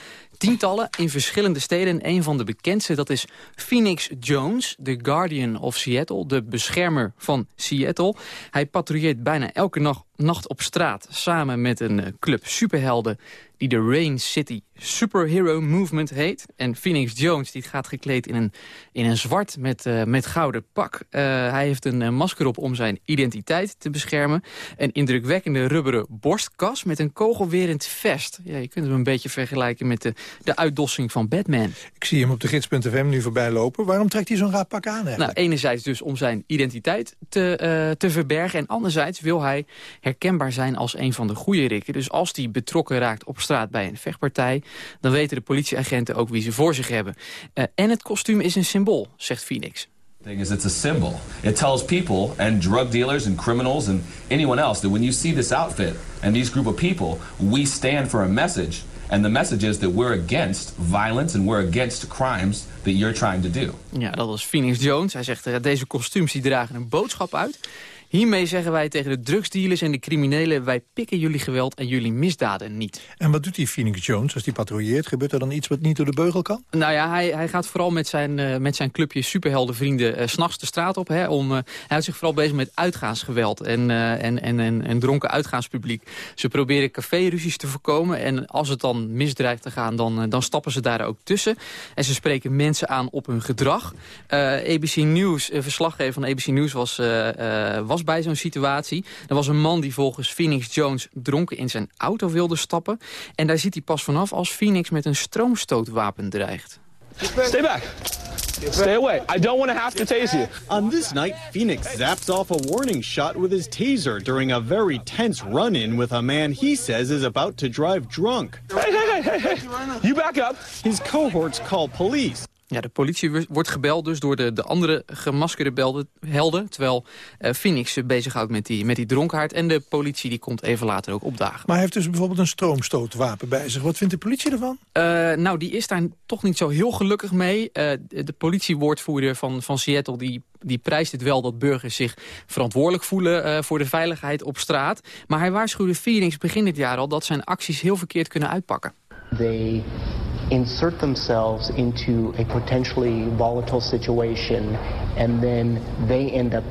tientallen in verschillende steden. En een van de bekendste, dat is Phoenix Jones, de Guardian of Seattle. De beschermer van Seattle. Hij patrouilleert bijna elke nacht, nacht op straat... samen met een eh, club superhelden die de Rain City Superhero Movement heet. En Phoenix Jones die gaat gekleed in een, in een zwart met, eh, met gouden pak. Eh, hij heeft een masker op om zijn identiteit te beschermen. Een indrukwekkende rubberen borstkas met een kogelwerend vest. Ja, je kunt hem een beetje vergelijken met de, de uitdossing van Batman. Ik zie hem op de gids.fm nu voorbij lopen. Waarom trekt hij zo'n raar pak aan eigenlijk? Nou, enerzijds dus om zijn identiteit te, te verbergen... en anderzijds wil hij herkenbaar zijn als een van de goede rikken. Dus als hij betrokken raakt op straat bij een vechtpartij... dan weten de politieagenten ook wie ze voor zich hebben. Eh, en het kostuum is een symbool, zegt Phoenix. thing is it's a symbol. It tells people and drug dealers and criminals and anyone else that when you see this outfit and these group of people, we stand for a message. And the message is that we're against violence and we're against crimes that you're trying to do. Ja, dat was Phoenix Jones. Hij zegt, eh, deze kostuums die dragen een boodschap uit. Hiermee zeggen wij tegen de drugsdealers en de criminelen... wij pikken jullie geweld en jullie misdaden niet. En wat doet die Phoenix Jones als die patrouilleert? Gebeurt er dan iets wat niet door de beugel kan? Nou ja, hij, hij gaat vooral met zijn, eh, met zijn clubje superheldenvrienden eh, s s'nachts de straat op. Hè, om, eh, hij houdt zich vooral bezig met uitgaansgeweld en, en, en, en, en dronken uitgaanspubliek. Ze proberen caféruzies te voorkomen. En als het dan misdrijft te gaan, dan, dan stappen ze daar ook tussen. En ze spreken mensen aan op hun gedrag. ABC News, verslaggever van ABC News was, eh, was bij zo'n situatie. Er was een man die volgens Phoenix Jones dronken in zijn auto wilde stappen. En daar ziet hij pas vanaf als Phoenix met een stroomstootwapen dreigt. Stay back. Stay away. I don't want to have to tase you. On this night, Phoenix zaps off a warning shot with his taser during a very tense run-in with a man he says is about to drive drunk. Hey, hey, hey, hey, hey. You back up. His cohorts call police. Ja, de politie wo- wordt gebeld dus door de, de andere gemaskerde belden, helden... terwijl eh, Phoenix zich bezighoudt met die, met die dronkaard... en de politie die komt even later ook opdagen. Maar hij heeft dus bijvoorbeeld een stroomstootwapen bij zich. Wat vindt de politie ervan? Eh, nou, die is daar toch niet zo heel gelukkig mee. Eh, de de politiewoordvoerder van, van Seattle die, die prijst het wel dat burgers zich verantwoordelijk voelen eh, voor de veiligheid op straat. Maar hij waarschuwde Phoenix begin dit jaar al dat zijn acties heel verkeerd kunnen uitpakken. They insert themselves into a potentially volatile situation and then they end up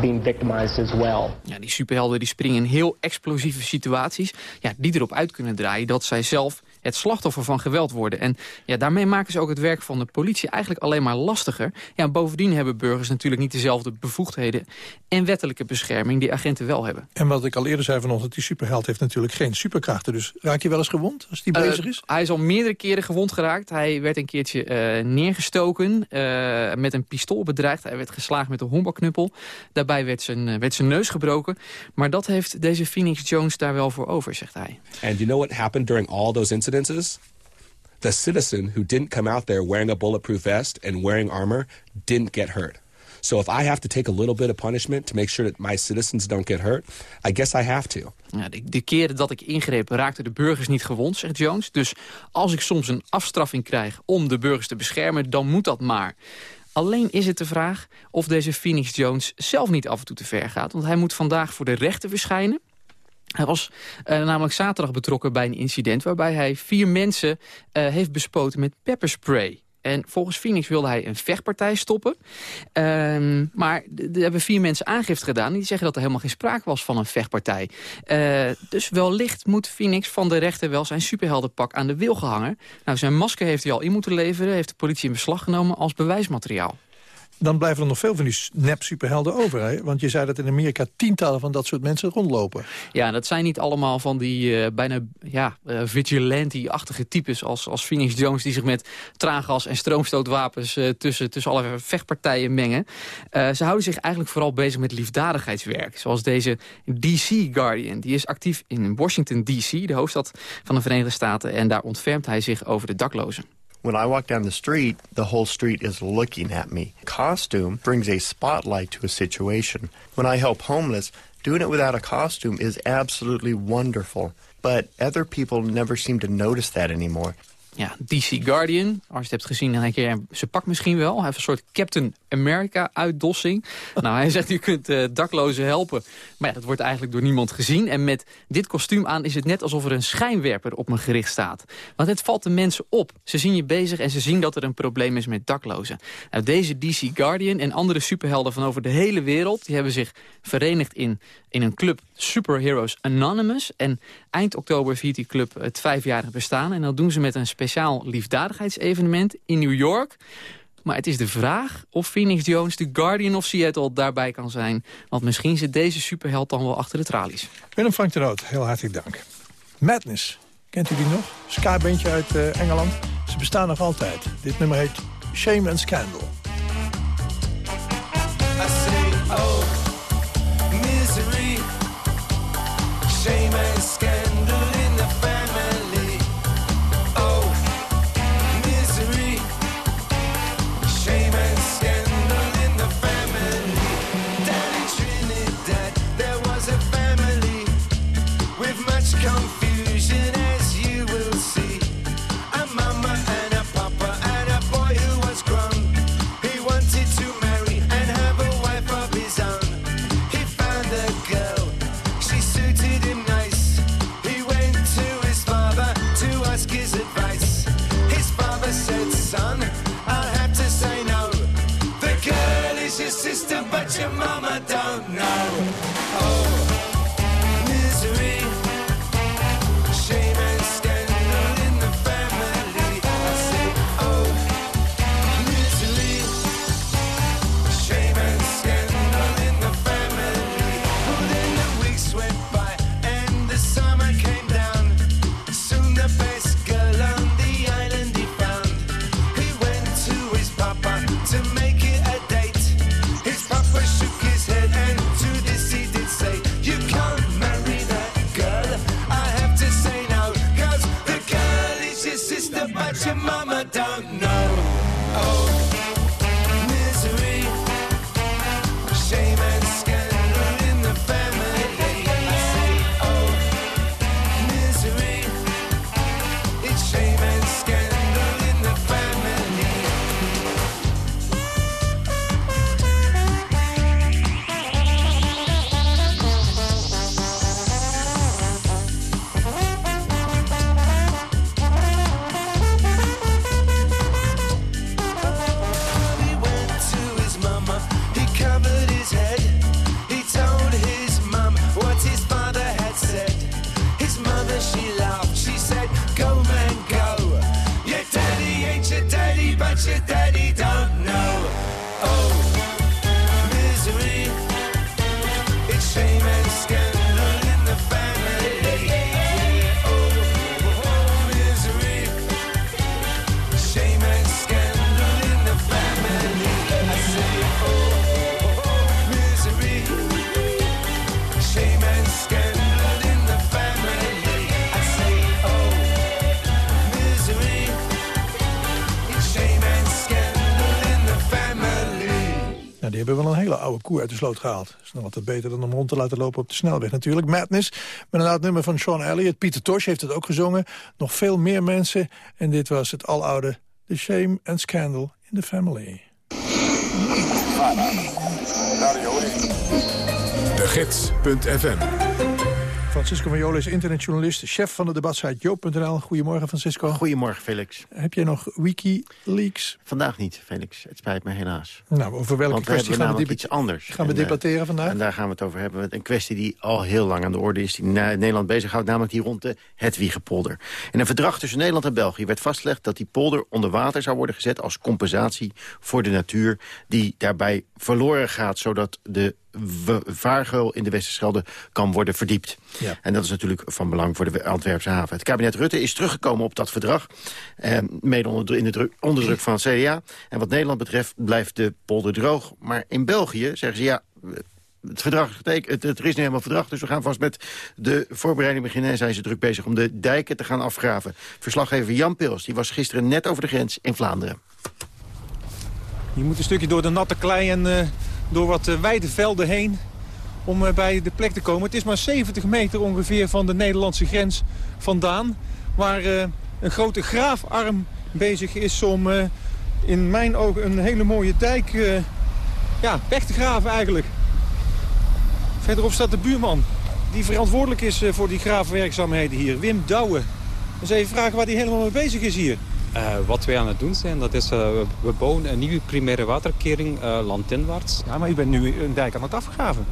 being victimized as well. Ja, die superhelden die springen in heel explosieve situaties... Ja, die erop uit kunnen draaien dat zij zelf het slachtoffer van geweld worden. En ja, daarmee maken ze ook het werk van de politie eigenlijk alleen maar lastiger. Ja, bovendien hebben burgers natuurlijk niet dezelfde bevoegdheden... en wettelijke bescherming die agenten wel hebben. En wat ik al eerder zei vanochtend, die superheld heeft natuurlijk geen superkrachten. Dus raak je wel eens gewond als die Eh, bezig is? Hij is al meerdere keren gewond geraakt. Hij werd een keertje eh, neergestoken, eh, met een pistool bedreigd. Hij werd geslagen met een honkbalknuppel. Daarbij werd zijn, werd zijn neus gebroken. Maar dat heeft deze Phoenix Jones daar wel voor over, zegt hij. And you know what happened during all those incidences? The citizen who didn't come out there wearing a bulletproof vest and wearing armor didn't get hurt. So if I have to take a little bit of punishment to make sure that my citizens don't get hurt, I guess I have to. Ja, de, de keren dat ik ingreep raakten de burgers niet gewond, zegt Jones. Dus als ik soms een afstraffing krijg om de burgers te beschermen, dan moet dat maar. Alleen is het de vraag of deze Phoenix Jones zelf niet af en toe te ver gaat. Want hij moet vandaag voor de rechter verschijnen. Hij was eh, namelijk zaterdag betrokken bij een incident... waarbij hij vier mensen eh, heeft bespoten met pepperspray. En volgens Phoenix wilde hij een vechtpartij stoppen. Ehm, maar er hebben vier mensen aangifte gedaan... die zeggen dat er helemaal geen sprake was van een vechtpartij. Eh, dus wellicht moet Phoenix van de rechter wel zijn superheldenpak aan de wil gehangen. Nou, zijn masker heeft hij al in moeten leveren... heeft de politie in beslag genomen als bewijsmateriaal. Dan blijven er nog veel van die nep-superhelden over. Hè? Want je zei dat in Amerika tientallen van dat soort mensen rondlopen. Ja, dat zijn niet allemaal van die eh, bijna ja, eh, vigilante-achtige types als, als Phoenix Jones... die zich met traangas en stroomstootwapens eh, tussen, tussen alle vechtpartijen mengen. Ze houden zich eigenlijk vooral bezig met liefdadigheidswerk. Zoals deze DC Guardian. Die is actief in Washington D.C., de hoofdstad van de Verenigde Staten. En daar ontfermt hij zich over de daklozen. When I walk down the street, the whole street is looking at me. Costume brings a spotlight to a situation. When I help homeless, doing it without a costume is absolutely wonderful. But other people never seem to notice that anymore. Ja, DC Guardian. Als je het hebt gezien, dan herken je zijn pak misschien wel. Hij heeft een soort Captain America-uitdossing. nou, hij zegt, u kunt eh, daklozen helpen. Maar ja, dat wordt eigenlijk door niemand gezien. En met dit kostuum aan is het net alsof er een schijnwerper op me gericht staat. Want het valt de mensen op. Ze zien je bezig en ze zien dat er een probleem is met daklozen. Nou, deze DC Guardian en andere superhelden van over de hele wereld... die hebben zich verenigd in, in een club Superheroes Anonymous. En eind oktober viert die club het vijfjarig bestaan. En dat doen ze met een speciaal liefdadigheidsevenement in New York. Maar het is de vraag of Phoenix Jones, de Guardian of Seattle, daarbij kan zijn. Want misschien zit deze superheld dan wel achter de tralies. Willem Frank de Rood, heel hartelijk dank. Madness, kent u die nog? Ska-bandje uit eh, Engeland. Ze bestaan nog altijd. Dit nummer heet Shame and Scandal. Hebben wel een hele oude koe uit de sloot gehaald. Dat is nog altijd beter dan om rond te laten lopen op de snelweg natuurlijk. Madness, met een oud nummer van Sean Elliott. Pieter Tosh heeft het ook gezongen. Nog veel meer mensen. En dit was het aloude The Shame and Scandal in the Family. De Gids.fm Francisco Majole is internetjournalist, chef van de debatsite joop.nl. Goedemorgen, Francisco. Goedemorgen, Felix. Heb jij nog Wikileaks? Vandaag niet, Felix. Het spijt me helaas. Nou, over welke Want we kwestie hebben gaan we, iets anders. gaan we En, eh, debatteren vandaag? En daar gaan we het over hebben. Een kwestie die al heel lang aan de orde is. Die Nederland bezighoudt, namelijk die rond de Hedwiegepolder. In een verdrag tussen Nederland en België werd vastgelegd... dat die polder onder water zou worden gezet als compensatie voor de natuur... die daarbij verloren gaat, zodat de vaargeul in de Westerschelde kan worden verdiept. Ja. En dat is natuurlijk van belang voor de Antwerpse haven. Het kabinet Rutte is teruggekomen op dat verdrag. Eh, mede onder, in de druk, onder druk van het CDA. En wat Nederland betreft blijft de polder droog. Maar in België zeggen ze ja... Het verdrag is getekend, het, er is nu helemaal verdrag, dus we gaan vast met de voorbereiding beginnen. En zijn ze druk bezig om de dijken te gaan afgraven. Verslaggever Jan Pils, die was gisteren net over de grens in Vlaanderen. Je moet een stukje door de natte klei en eh, door wat eh, wijde velden heen om eh, bij de plek te komen. Het is maar 70 meter ongeveer van de Nederlandse grens vandaan. Waar eh, een grote graafarm bezig is om in mijn ogen een hele mooie dijk ja, weg te graven eigenlijk. Verderop staat de buurman die verantwoordelijk is voor die graafwerkzaamheden hier. Wim Douwe. Dus even vragen waar hij helemaal mee bezig is hier. Eh, wat wij aan het doen zijn, dat is, eh, we- we bouwen een nieuwe primaire waterkering eh, landinwaarts. Ja, maar u bent nu een dijk aan het afgraven.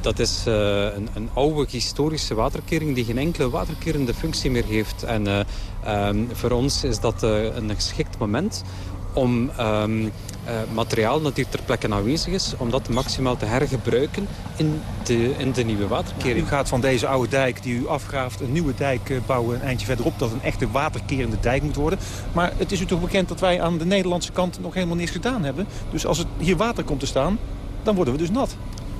Dat is een, een oude historische waterkering die geen enkele waterkerende functie meer heeft. En eh, ehm, voor ons is dat een geschikt moment om ehm, eh, materiaal dat hier ter plekke aanwezig is, om dat maximaal te hergebruiken in de, in de nieuwe waterkering. U gaat van deze oude dijk die u afgraaft een nieuwe dijk eh, bouwen een eindje verderop. Dat een echte waterkerende dijk moet worden. Maar het is u toch bekend dat wij aan de Nederlandse kant nog helemaal niks gedaan hebben. Dus als het hier water komt te staan, dan worden we dus nat.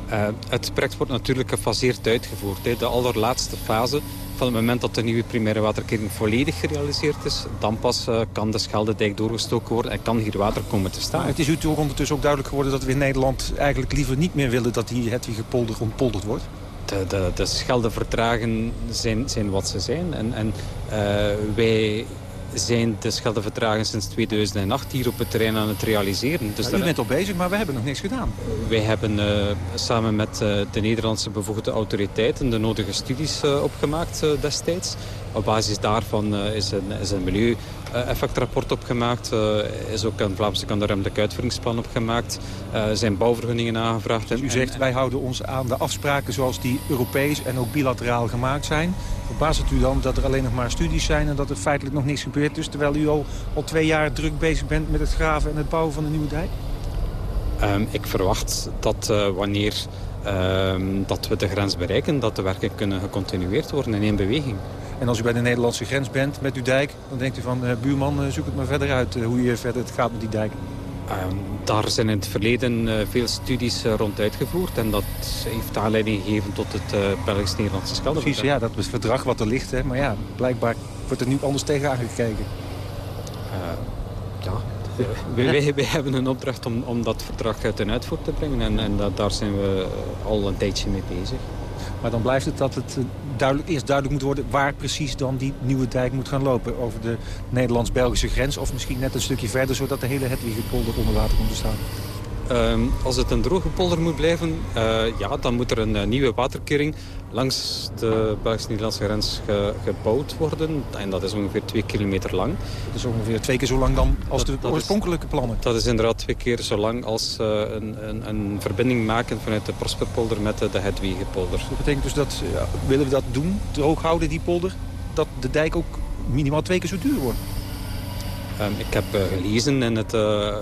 Eh, het project wordt natuurlijk gefaseerd uitgevoerd. Hè. De allerlaatste fase, van het moment dat de nieuwe primaire waterkering volledig gerealiseerd is, dan pas eh, kan de Scheldedijk doorgestoken worden en kan hier water komen te staan. Het is u toch ondertussen ook duidelijk geworden dat we in Nederland eigenlijk liever niet meer willen dat die Hedwigepolder ontpolderd wordt. De, de, de Scheldevertragen zijn, zijn wat ze zijn. En, en eh, wij zijn de Scheldevertragen sinds 2008 hier op het terrein aan het realiseren. Dus Ja, daar- u bent al bezig, maar we hebben nog niks gedaan. Wij hebben eh, samen met eh, de Nederlandse bevoegde autoriteiten de nodige studies eh, opgemaakt destijds. Op basis daarvan is een, is een milieueffectrapport opgemaakt. eh, is ook een Vlaamse ruimtelijk uitvoeringsplan opgemaakt. eh, zijn bouwvergunningen aangevraagd. Dus u zegt, wij houden ons aan de afspraken zoals die Europees en ook bilateraal gemaakt zijn. Verbaast het u dan dat er alleen nog maar studies zijn en dat er feitelijk nog niks gebeurt? Dus terwijl u al, al twee jaar druk bezig bent met het graven en het bouwen van een nieuwe dijk? Ehm, ik verwacht dat eh, wanneer ehm, dat we de grens bereiken, dat de werken kunnen gecontinueerd worden in één beweging. En als u bij de Nederlandse grens bent met uw dijk, dan denkt u van eh, buurman, eh, zoek het maar verder uit eh, hoe je verder het gaat met die dijk. Ehm, daar zijn in het verleden veel studies rond uitgevoerd en dat heeft aanleiding gegeven tot het Belgisch-Nederlandse Scheldeverdrag. Precies, ja, dat is het verdrag wat er ligt. Hè. Maar ja, blijkbaar wordt er nu anders tegenaan gekeken. ja, wij, hebben een opdracht om, om dat verdrag ten uitvoer te brengen en, en dat, daar zijn we al een tijdje mee bezig. Maar dan blijft het dat het eh, duidelijk, eerst duidelijk moet worden... waar precies dan die nieuwe dijk moet gaan lopen. Over de Nederlands-Belgische grens of misschien net een stukje verder... zodat de hele Hedwigepolder onder water komt te staan. Ehm, als het een droge polder moet blijven, eh, ja, dan moet er een eh, nieuwe waterkering langs de Belgisch-Nederlandse grens ge- gebouwd worden. En dat is ongeveer twee kilometer lang. Dat is ongeveer twee keer zo lang dan als de oorspronkelijke plannen. Dat is inderdaad twee keer zo lang als eh, een, een, een verbinding maken vanuit de Prosperpolder met de, de Hedwigepolder. Dat betekent dus dat, ja, willen we dat doen, droog houden die polder... dat de dijk ook minimaal twee keer zo duur wordt. Ehm, ik heb eh, gelezen in het eh, eh,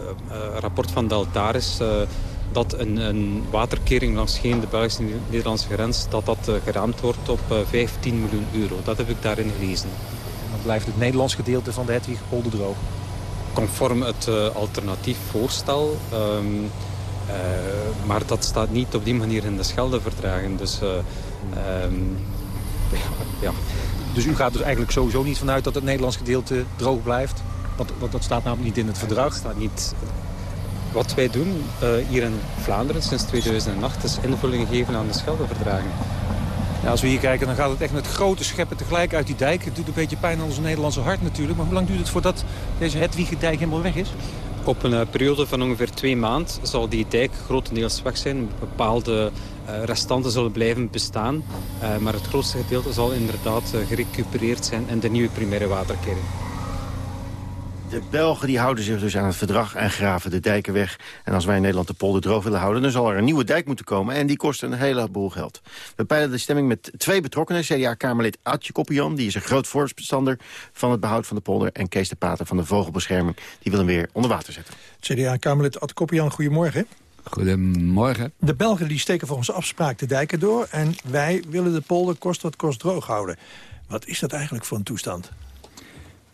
rapport van Deltaris... dat een, een waterkering langs geen de Belgische-Nederlandse grens... dat dat geraamd wordt op eh, 15 miljoen euro. Dat heb ik daarin gelezen. Dan blijft het Nederlands gedeelte van de Hedwigepolder droog. Conform het alternatief voorstel... ehm, eh, maar dat staat niet op die manier in de Scheldeverdragen. Dus eh, ehm, ja, ja. Dus u gaat er eigenlijk sowieso niet vanuit dat het Nederlands gedeelte droog blijft? Want, want dat staat namelijk niet in het verdrag. staat niet... Wat wij doen eh, hier in Vlaanderen sinds 2008 is invulling geven aan de Scheldeverdragen. Ja, als we hier kijken, dan gaat het echt met grote scheppen tegelijk uit die dijk. Het doet een beetje pijn aan ons Nederlandse hart natuurlijk. Maar hoe lang duurt het voordat deze Hedwiggedijk helemaal weg is? Op een eh, periode van ongeveer twee maanden zal die dijk grotendeels weg zijn. Bepaalde eh, restanten zullen blijven bestaan. Maar het grootste gedeelte zal inderdaad gerecupereerd zijn in de nieuwe primaire waterkering. De Belgen die houden zich dus aan het verdrag en graven de dijken weg. En als wij in Nederland de polder droog willen houden... dan zal er een nieuwe dijk moeten komen en die kost een heleboel geld. We peilen de stemming met twee betrokkenen. CDA-Kamerlid Adje Koppian, die is een groot voorstander van het behoud van de polder... en Kees de Pater van de Vogelbescherming, die wil hem weer onder water zetten. CDA-Kamerlid Ad Koppian, goedemorgen. Goedemorgen. De Belgen die steken volgens afspraak de dijken door... en wij willen de polder kost wat kost droog houden. Wat is dat eigenlijk voor een toestand?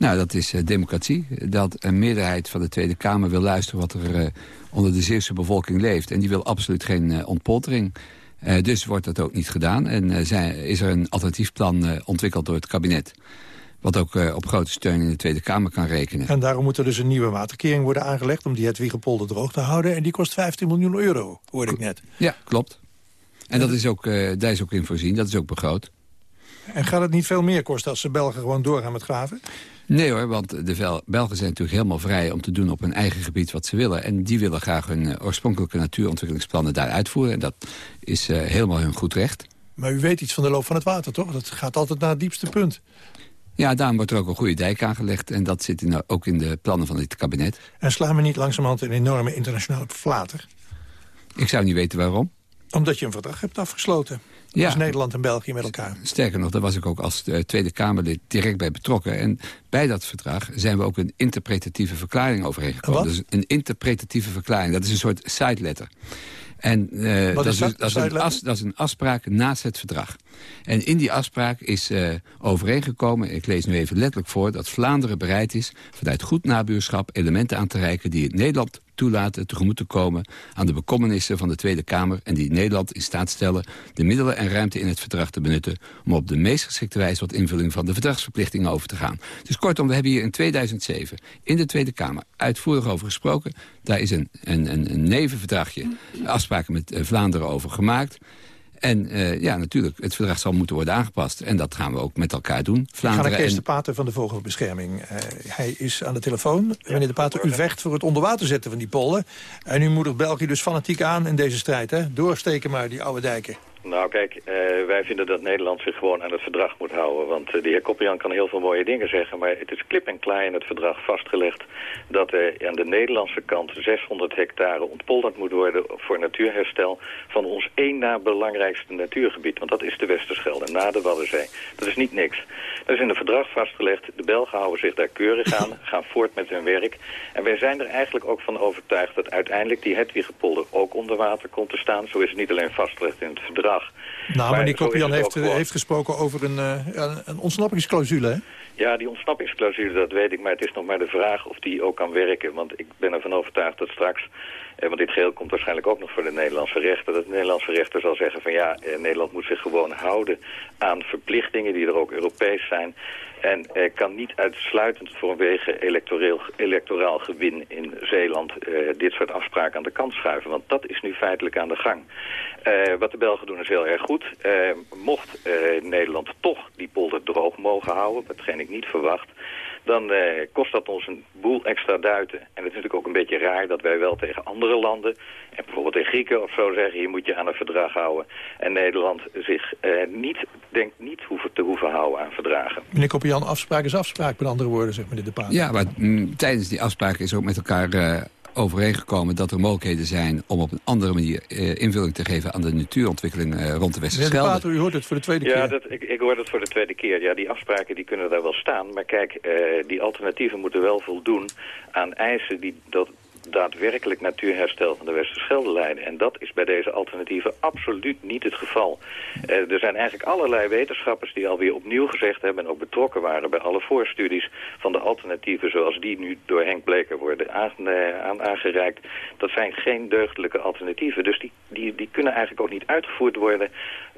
Nou, dat is eh, democratie. Dat een meerderheid van de Tweede Kamer wil luisteren... wat er eh, onder de Zeeuwse bevolking leeft. En die wil absoluut geen eh, ontpoltering. Dus wordt dat ook niet gedaan. En is er een alternatief plan ontwikkeld door het kabinet. Wat ook op grote steun in de Tweede Kamer kan rekenen. En daarom moet er dus een nieuwe waterkering worden aangelegd... om die Hedwiggepolder droog te houden. En die kost 15 miljoen euro, hoorde ik net. Ja, klopt. En dat is ook, daar is ook in voorzien. Dat is ook begroot. En gaat het niet veel meer kosten als de Belgen gewoon doorgaan met graven? Nee hoor, want de Belgen zijn natuurlijk helemaal vrij om te doen op hun eigen gebied wat ze willen. En die willen graag hun eh, oorspronkelijke natuurontwikkelingsplannen daar uitvoeren. En dat is eh, helemaal hun goed recht. Maar u weet iets van de loop van het water, toch? Dat gaat altijd naar het diepste punt. Ja, daarom wordt er ook een goede dijk aangelegd. En dat zit in, ook in de plannen van dit kabinet. En slaan we niet langzamerhand een enorme internationale flater? Ik zou niet weten waarom. Omdat je een verdrag hebt afgesloten. Ja. Als Nederland en België met elkaar. Sterker nog, daar was ik ook als eh, Tweede Kamerlid direct bij betrokken. En bij dat verdrag zijn we ook een interpretatieve verklaring overeengekomen. Wat? Dus een interpretatieve verklaring, dat is een soort side letter. En eh, Wat dat, is is, dat, dat, is een as- dat is een afspraak naast het verdrag. En in die afspraak is eh, overeengekomen, ik lees nu even letterlijk voor... dat Vlaanderen bereid is vanuit goed nabuurschap elementen aan te reiken... die het Nederland toelaten tegemoet te komen aan de bekommernissen van de Tweede Kamer... en die Nederland in staat stellen de middelen en ruimte in het verdrag te benutten... om op de meest geschikte wijze tot invulling van de verdragsverplichtingen over te gaan. Dus kortom, we hebben hier in 2007 in de Tweede Kamer uitvoerig over gesproken. Daar is een, een, een, een nevenverdragje, afspraken met eh, Vlaanderen over gemaakt... En eh, ja, natuurlijk, het verdrag zal moeten worden aangepast. En dat gaan we ook met elkaar doen. Ik ga naar Vlaanderen Kees en de Pater van de Vogelbescherming. Eh, hij is aan de telefoon. Meneer de Pater, u vecht voor het onderwater zetten van die pollen. En u moedigt België dus fanatiek aan in deze strijd. Hè? Doorsteken maar, die oude dijken. Nou kijk, eh, wij vinden dat Nederland zich gewoon aan het verdrag moet houden. Want eh, de heer Koppian kan heel veel mooie dingen zeggen, maar het is klip en klaar in het verdrag vastgelegd dat er aan de Nederlandse kant 600 hectare ontpolderd moet worden voor natuurherstel van ons één na belangrijkste natuurgebied. Want dat is de Westerschelde, na de Waddenzee. Dat is niet niks. Dat is in het verdrag vastgelegd. De Belgen houden zich daar keurig aan, gaan voort met hun werk. En wij zijn er eigenlijk ook van overtuigd dat uiteindelijk die Hedwiggepolder ook onder water komt te staan. Zo is het niet alleen vastgelegd in het verdrag. Nou, Maar meneer Koppian heeft, heeft gesproken over een, eh, ja, een ontsnappingsclausule. Hè? Ja, die ontsnappingsclausule, dat weet ik, maar het is nog maar de vraag of die ook kan werken. Want ik ben ervan overtuigd dat straks, eh, want dit geheel komt waarschijnlijk ook nog voor de Nederlandse rechter, dat de Nederlandse rechter zal zeggen van ja, eh, Nederland moet zich gewoon houden aan verplichtingen die er ook Europees zijn. En kan niet uitsluitend vanwege electoraal gewin in Zeeland eh, dit soort afspraken aan de kant schuiven. Want dat is nu feitelijk aan de gang. Eh, wat de Belgen doen is heel erg goed. Eh, mocht Nederland toch die polder droog mogen houden, hetgeen ik niet verwacht, dan eh, kost dat ons een boel extra duiten. En het is natuurlijk ook een beetje raar dat wij wel tegen andere landen, en bijvoorbeeld in Grieken of zo zeggen, hier moet je aan een verdrag houden. En Nederland zich eh, niet, denkt niet hoeven te hoeven houden aan verdragen. Meneer Koppian, afspraak is afspraak, met andere woorden, zegt meneer de Pater. Ja, maar mm, tijdens die afspraak is ook met elkaar eh, overeengekomen... dat er mogelijkheden zijn om op een andere manier eh, invulling te geven... aan de natuurontwikkeling eh, rond de Meneer de Westerschelde. Pater, u hoort het voor de tweede Ja, keer. dat, ik, ik hoor dat voor de tweede keer. Ja, die afspraken die kunnen daar wel staan. Maar kijk, eh, die alternatieven moeten wel voldoen aan eisen die dat daadwerkelijk natuurherstel van de Westerschelde leiden. En dat is bij deze alternatieven absoluut niet het geval. Eh, er zijn eigenlijk allerlei wetenschappers die alweer opnieuw gezegd hebben... en ook betrokken waren bij alle voorstudies van de alternatieven... zoals die nu door Henk Bleker worden eh, aan, aangereikt. Dat zijn geen deugdelijke alternatieven. Dus die, die, die kunnen eigenlijk ook niet uitgevoerd worden...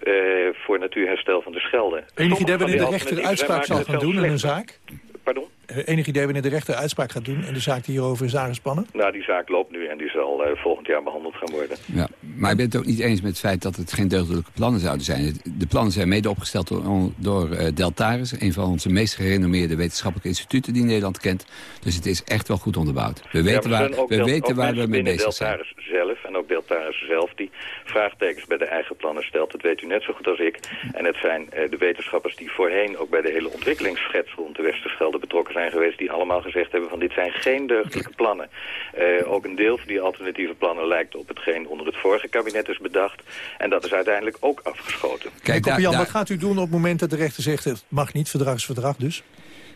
eh, voor natuurherstel van de Schelde. Enig idee van wanneer de rechter uitspraak zal gaan doen in een zaak? Pardon? Eh, enig idee wanneer de rechter uitspraak gaat doen... en de zaak die hierover is aangespannen? Nou, die zaak loopt nu en die zal eh, volgend jaar behandeld gaan worden. Ja, maar ik ben het ook niet eens met het feit dat het geen deugdelijke plannen zouden zijn. De plannen zijn mede opgesteld door, door eh, Deltaris, een van onze meest gerenommeerde wetenschappelijke instituten die Nederland kent. Dus het is echt wel goed onderbouwd. We weten Ja, waar, we Del- weten waar we mee binnen bezig zijn. Deltaris zelf en ook Deltaris zelf die vraagtekens bij de eigen plannen stelt. Dat weet u net zo goed als ik. En het zijn eh, de wetenschappers die voorheen ook bij de hele ontwikkelingsschets rond de Westerschelde betrokken zijn geweest, die allemaal gezegd hebben van dit zijn geen deugdelijke plannen. Eh, ook een deel van die alternatieve plannen lijkt op hetgeen onder het vorige kabinet is bedacht. En dat is uiteindelijk ook afgeschoten. Kijk, Jan, wat gaat u doen op het moment dat de rechter zegt... het mag niet, verdrag is verdrag dus?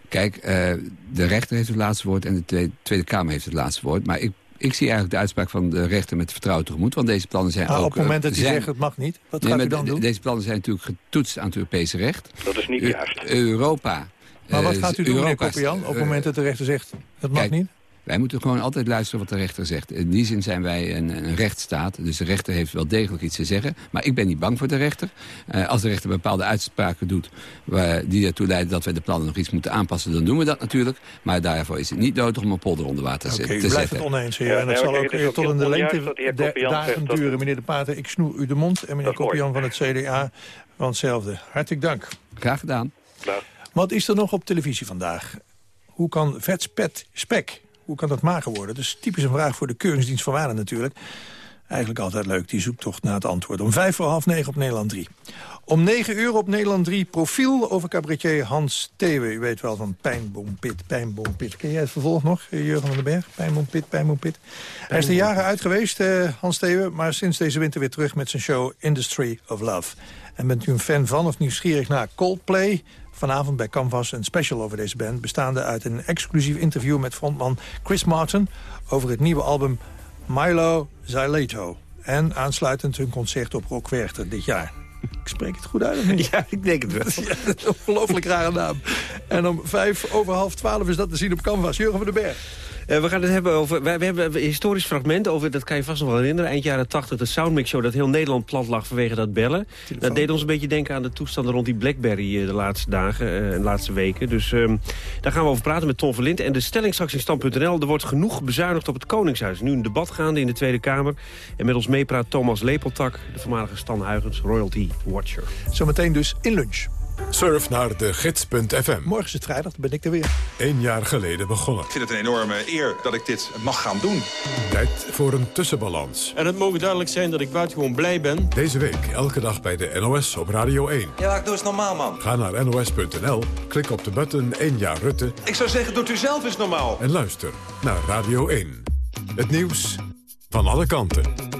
Kijk, eh, de rechter heeft het laatste woord en de Tweede, Tweede Kamer heeft het laatste woord. Maar ik, ik zie eigenlijk de uitspraak van de rechter met vertrouwen tegemoet. Want deze plannen zijn Maar ook... op het moment eh, dat hij zegt het mag niet, wat Nee, gaat u dan de- doen? Deze plannen zijn natuurlijk getoetst aan het Europese recht. Dat is niet juist. Europa... Maar wat eh, gaat u doen, meneer Koppian, op het eh, moment dat de rechter zegt het mag Kijk, niet? Wij moeten gewoon altijd luisteren wat de rechter zegt. In die zin zijn wij een, een rechtsstaat. Dus de rechter heeft wel degelijk iets te zeggen. Maar ik ben niet bang voor de rechter. Eh, als de rechter bepaalde uitspraken doet... Waar, die ertoe leiden dat wij de plannen nog iets moeten aanpassen... dan doen we dat natuurlijk. Maar daarvoor is het niet nodig om een polder onder water te, Oké, te u zetten. blijft het oneens, heer. En dat zal ook tot in de lengte de dagen zegt dat- duren. Meneer De Pater, ik snoer u de mond. En meneer Dat. Koppian van het CDA van hetzelfde. Hartelijk dank. Graag gedaan. Wat is er nog op televisie vandaag? Hoe kan vetspet spek? Hoe kan dat mager worden? Dus typisch een vraag voor de Keuringsdienst van Waarde natuurlijk. Eigenlijk altijd leuk, die zoektocht naar het antwoord. Om vijf voor half negen op Nederland 3. Om negen uur op Nederland 3 profiel over cabaretier Hans Thewe. U weet wel van Pijnboompit, Pijnboompit. Ken jij het vervolg nog, eh, Jurgen van den Berg? Pijnboompit, Pijnboompit. Hij is er jaren uit geweest, eh, Hans Thewe... maar sinds deze winter weer terug met zijn show Industry of Love. En bent u een fan van of nieuwsgierig naar Coldplay... Vanavond bij Canvas een special over deze band... bestaande uit een exclusief interview met frontman Chris Martin... over het nieuwe album Milo Xyleto. En aansluitend hun concert op Rock Werchter dit jaar. Ik spreek het goed uit, of niet? Ja, ik denk het wel. Ja, dat is een ongelooflijk rare naam. En om vijf over half twaalf is dat te zien op Canvas. Jurgen van den Berg. Eh, we gaan het hebben over... wij- We hebben een historisch fragment over, dat kan je vast nog wel herinneren... eind jaren 80, de Soundmix Show, dat heel Nederland plat lag vanwege dat bellen. Dat deed ons een beetje denken aan de toestanden rond die Blackberry eh, de laatste dagen eh, en de laatste weken. Dus ehm, daar gaan we over praten met Tom Verlint. En de stelling straks in stand.nl, er wordt genoeg bezuinigd op het Koningshuis. Nu een debat gaande in de Tweede Kamer. En met ons meepraat Thomas Lepeltak, de voormalige Stan Huygens, royalty watcher. Zometeen dus in lunch. Surf naar de gids.fm. Morgen is het vrijdag, dan ben ik er weer. Eén jaar geleden begonnen. Ik vind het een enorme eer dat ik dit mag gaan doen. Tijd voor een tussenbalans. En het mogen duidelijk zijn dat ik buitengewoon blij ben. Deze week elke dag bij de NOS op Radio 1. Ja, ik doe eens normaal, man. Ga naar nos.nl, klik op de button 1 jaar Rutte... Ik zou zeggen, doet u zelf eens normaal. en luister naar Radio 1. Het nieuws van alle kanten.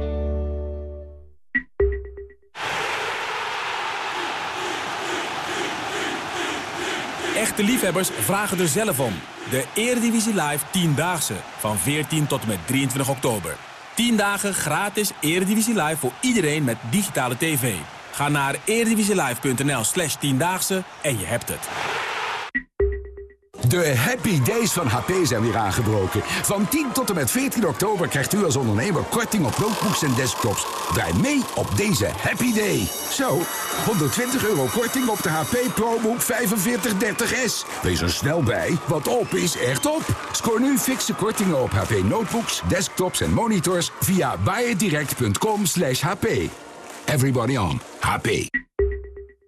Echte liefhebbers vragen er zelf om. De Eredivisie Live 10-daagse van 14 tot en met 23 oktober. 10 dagen gratis Eredivisie Live voor iedereen met digitale tv. Ga naar eredivisielive.nl slash 10-daagse en je hebt het. De Happy Days van HP zijn weer aangebroken. Van 10 tot en met 14 oktober krijgt u als ondernemer korting op notebooks en desktops. Draai mee op deze Happy Day. Zo, 120 euro korting op de HP ProBook 4530S. Wees er snel bij, want op is echt op. Scoor nu fikse kortingen op HP notebooks, desktops en monitors via buyitdirect.com slash HP. Everybody on HP.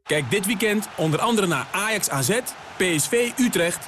Kijk dit weekend onder andere naar Ajax AZ, PSV Utrecht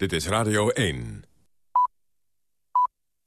Dit is Radio 1.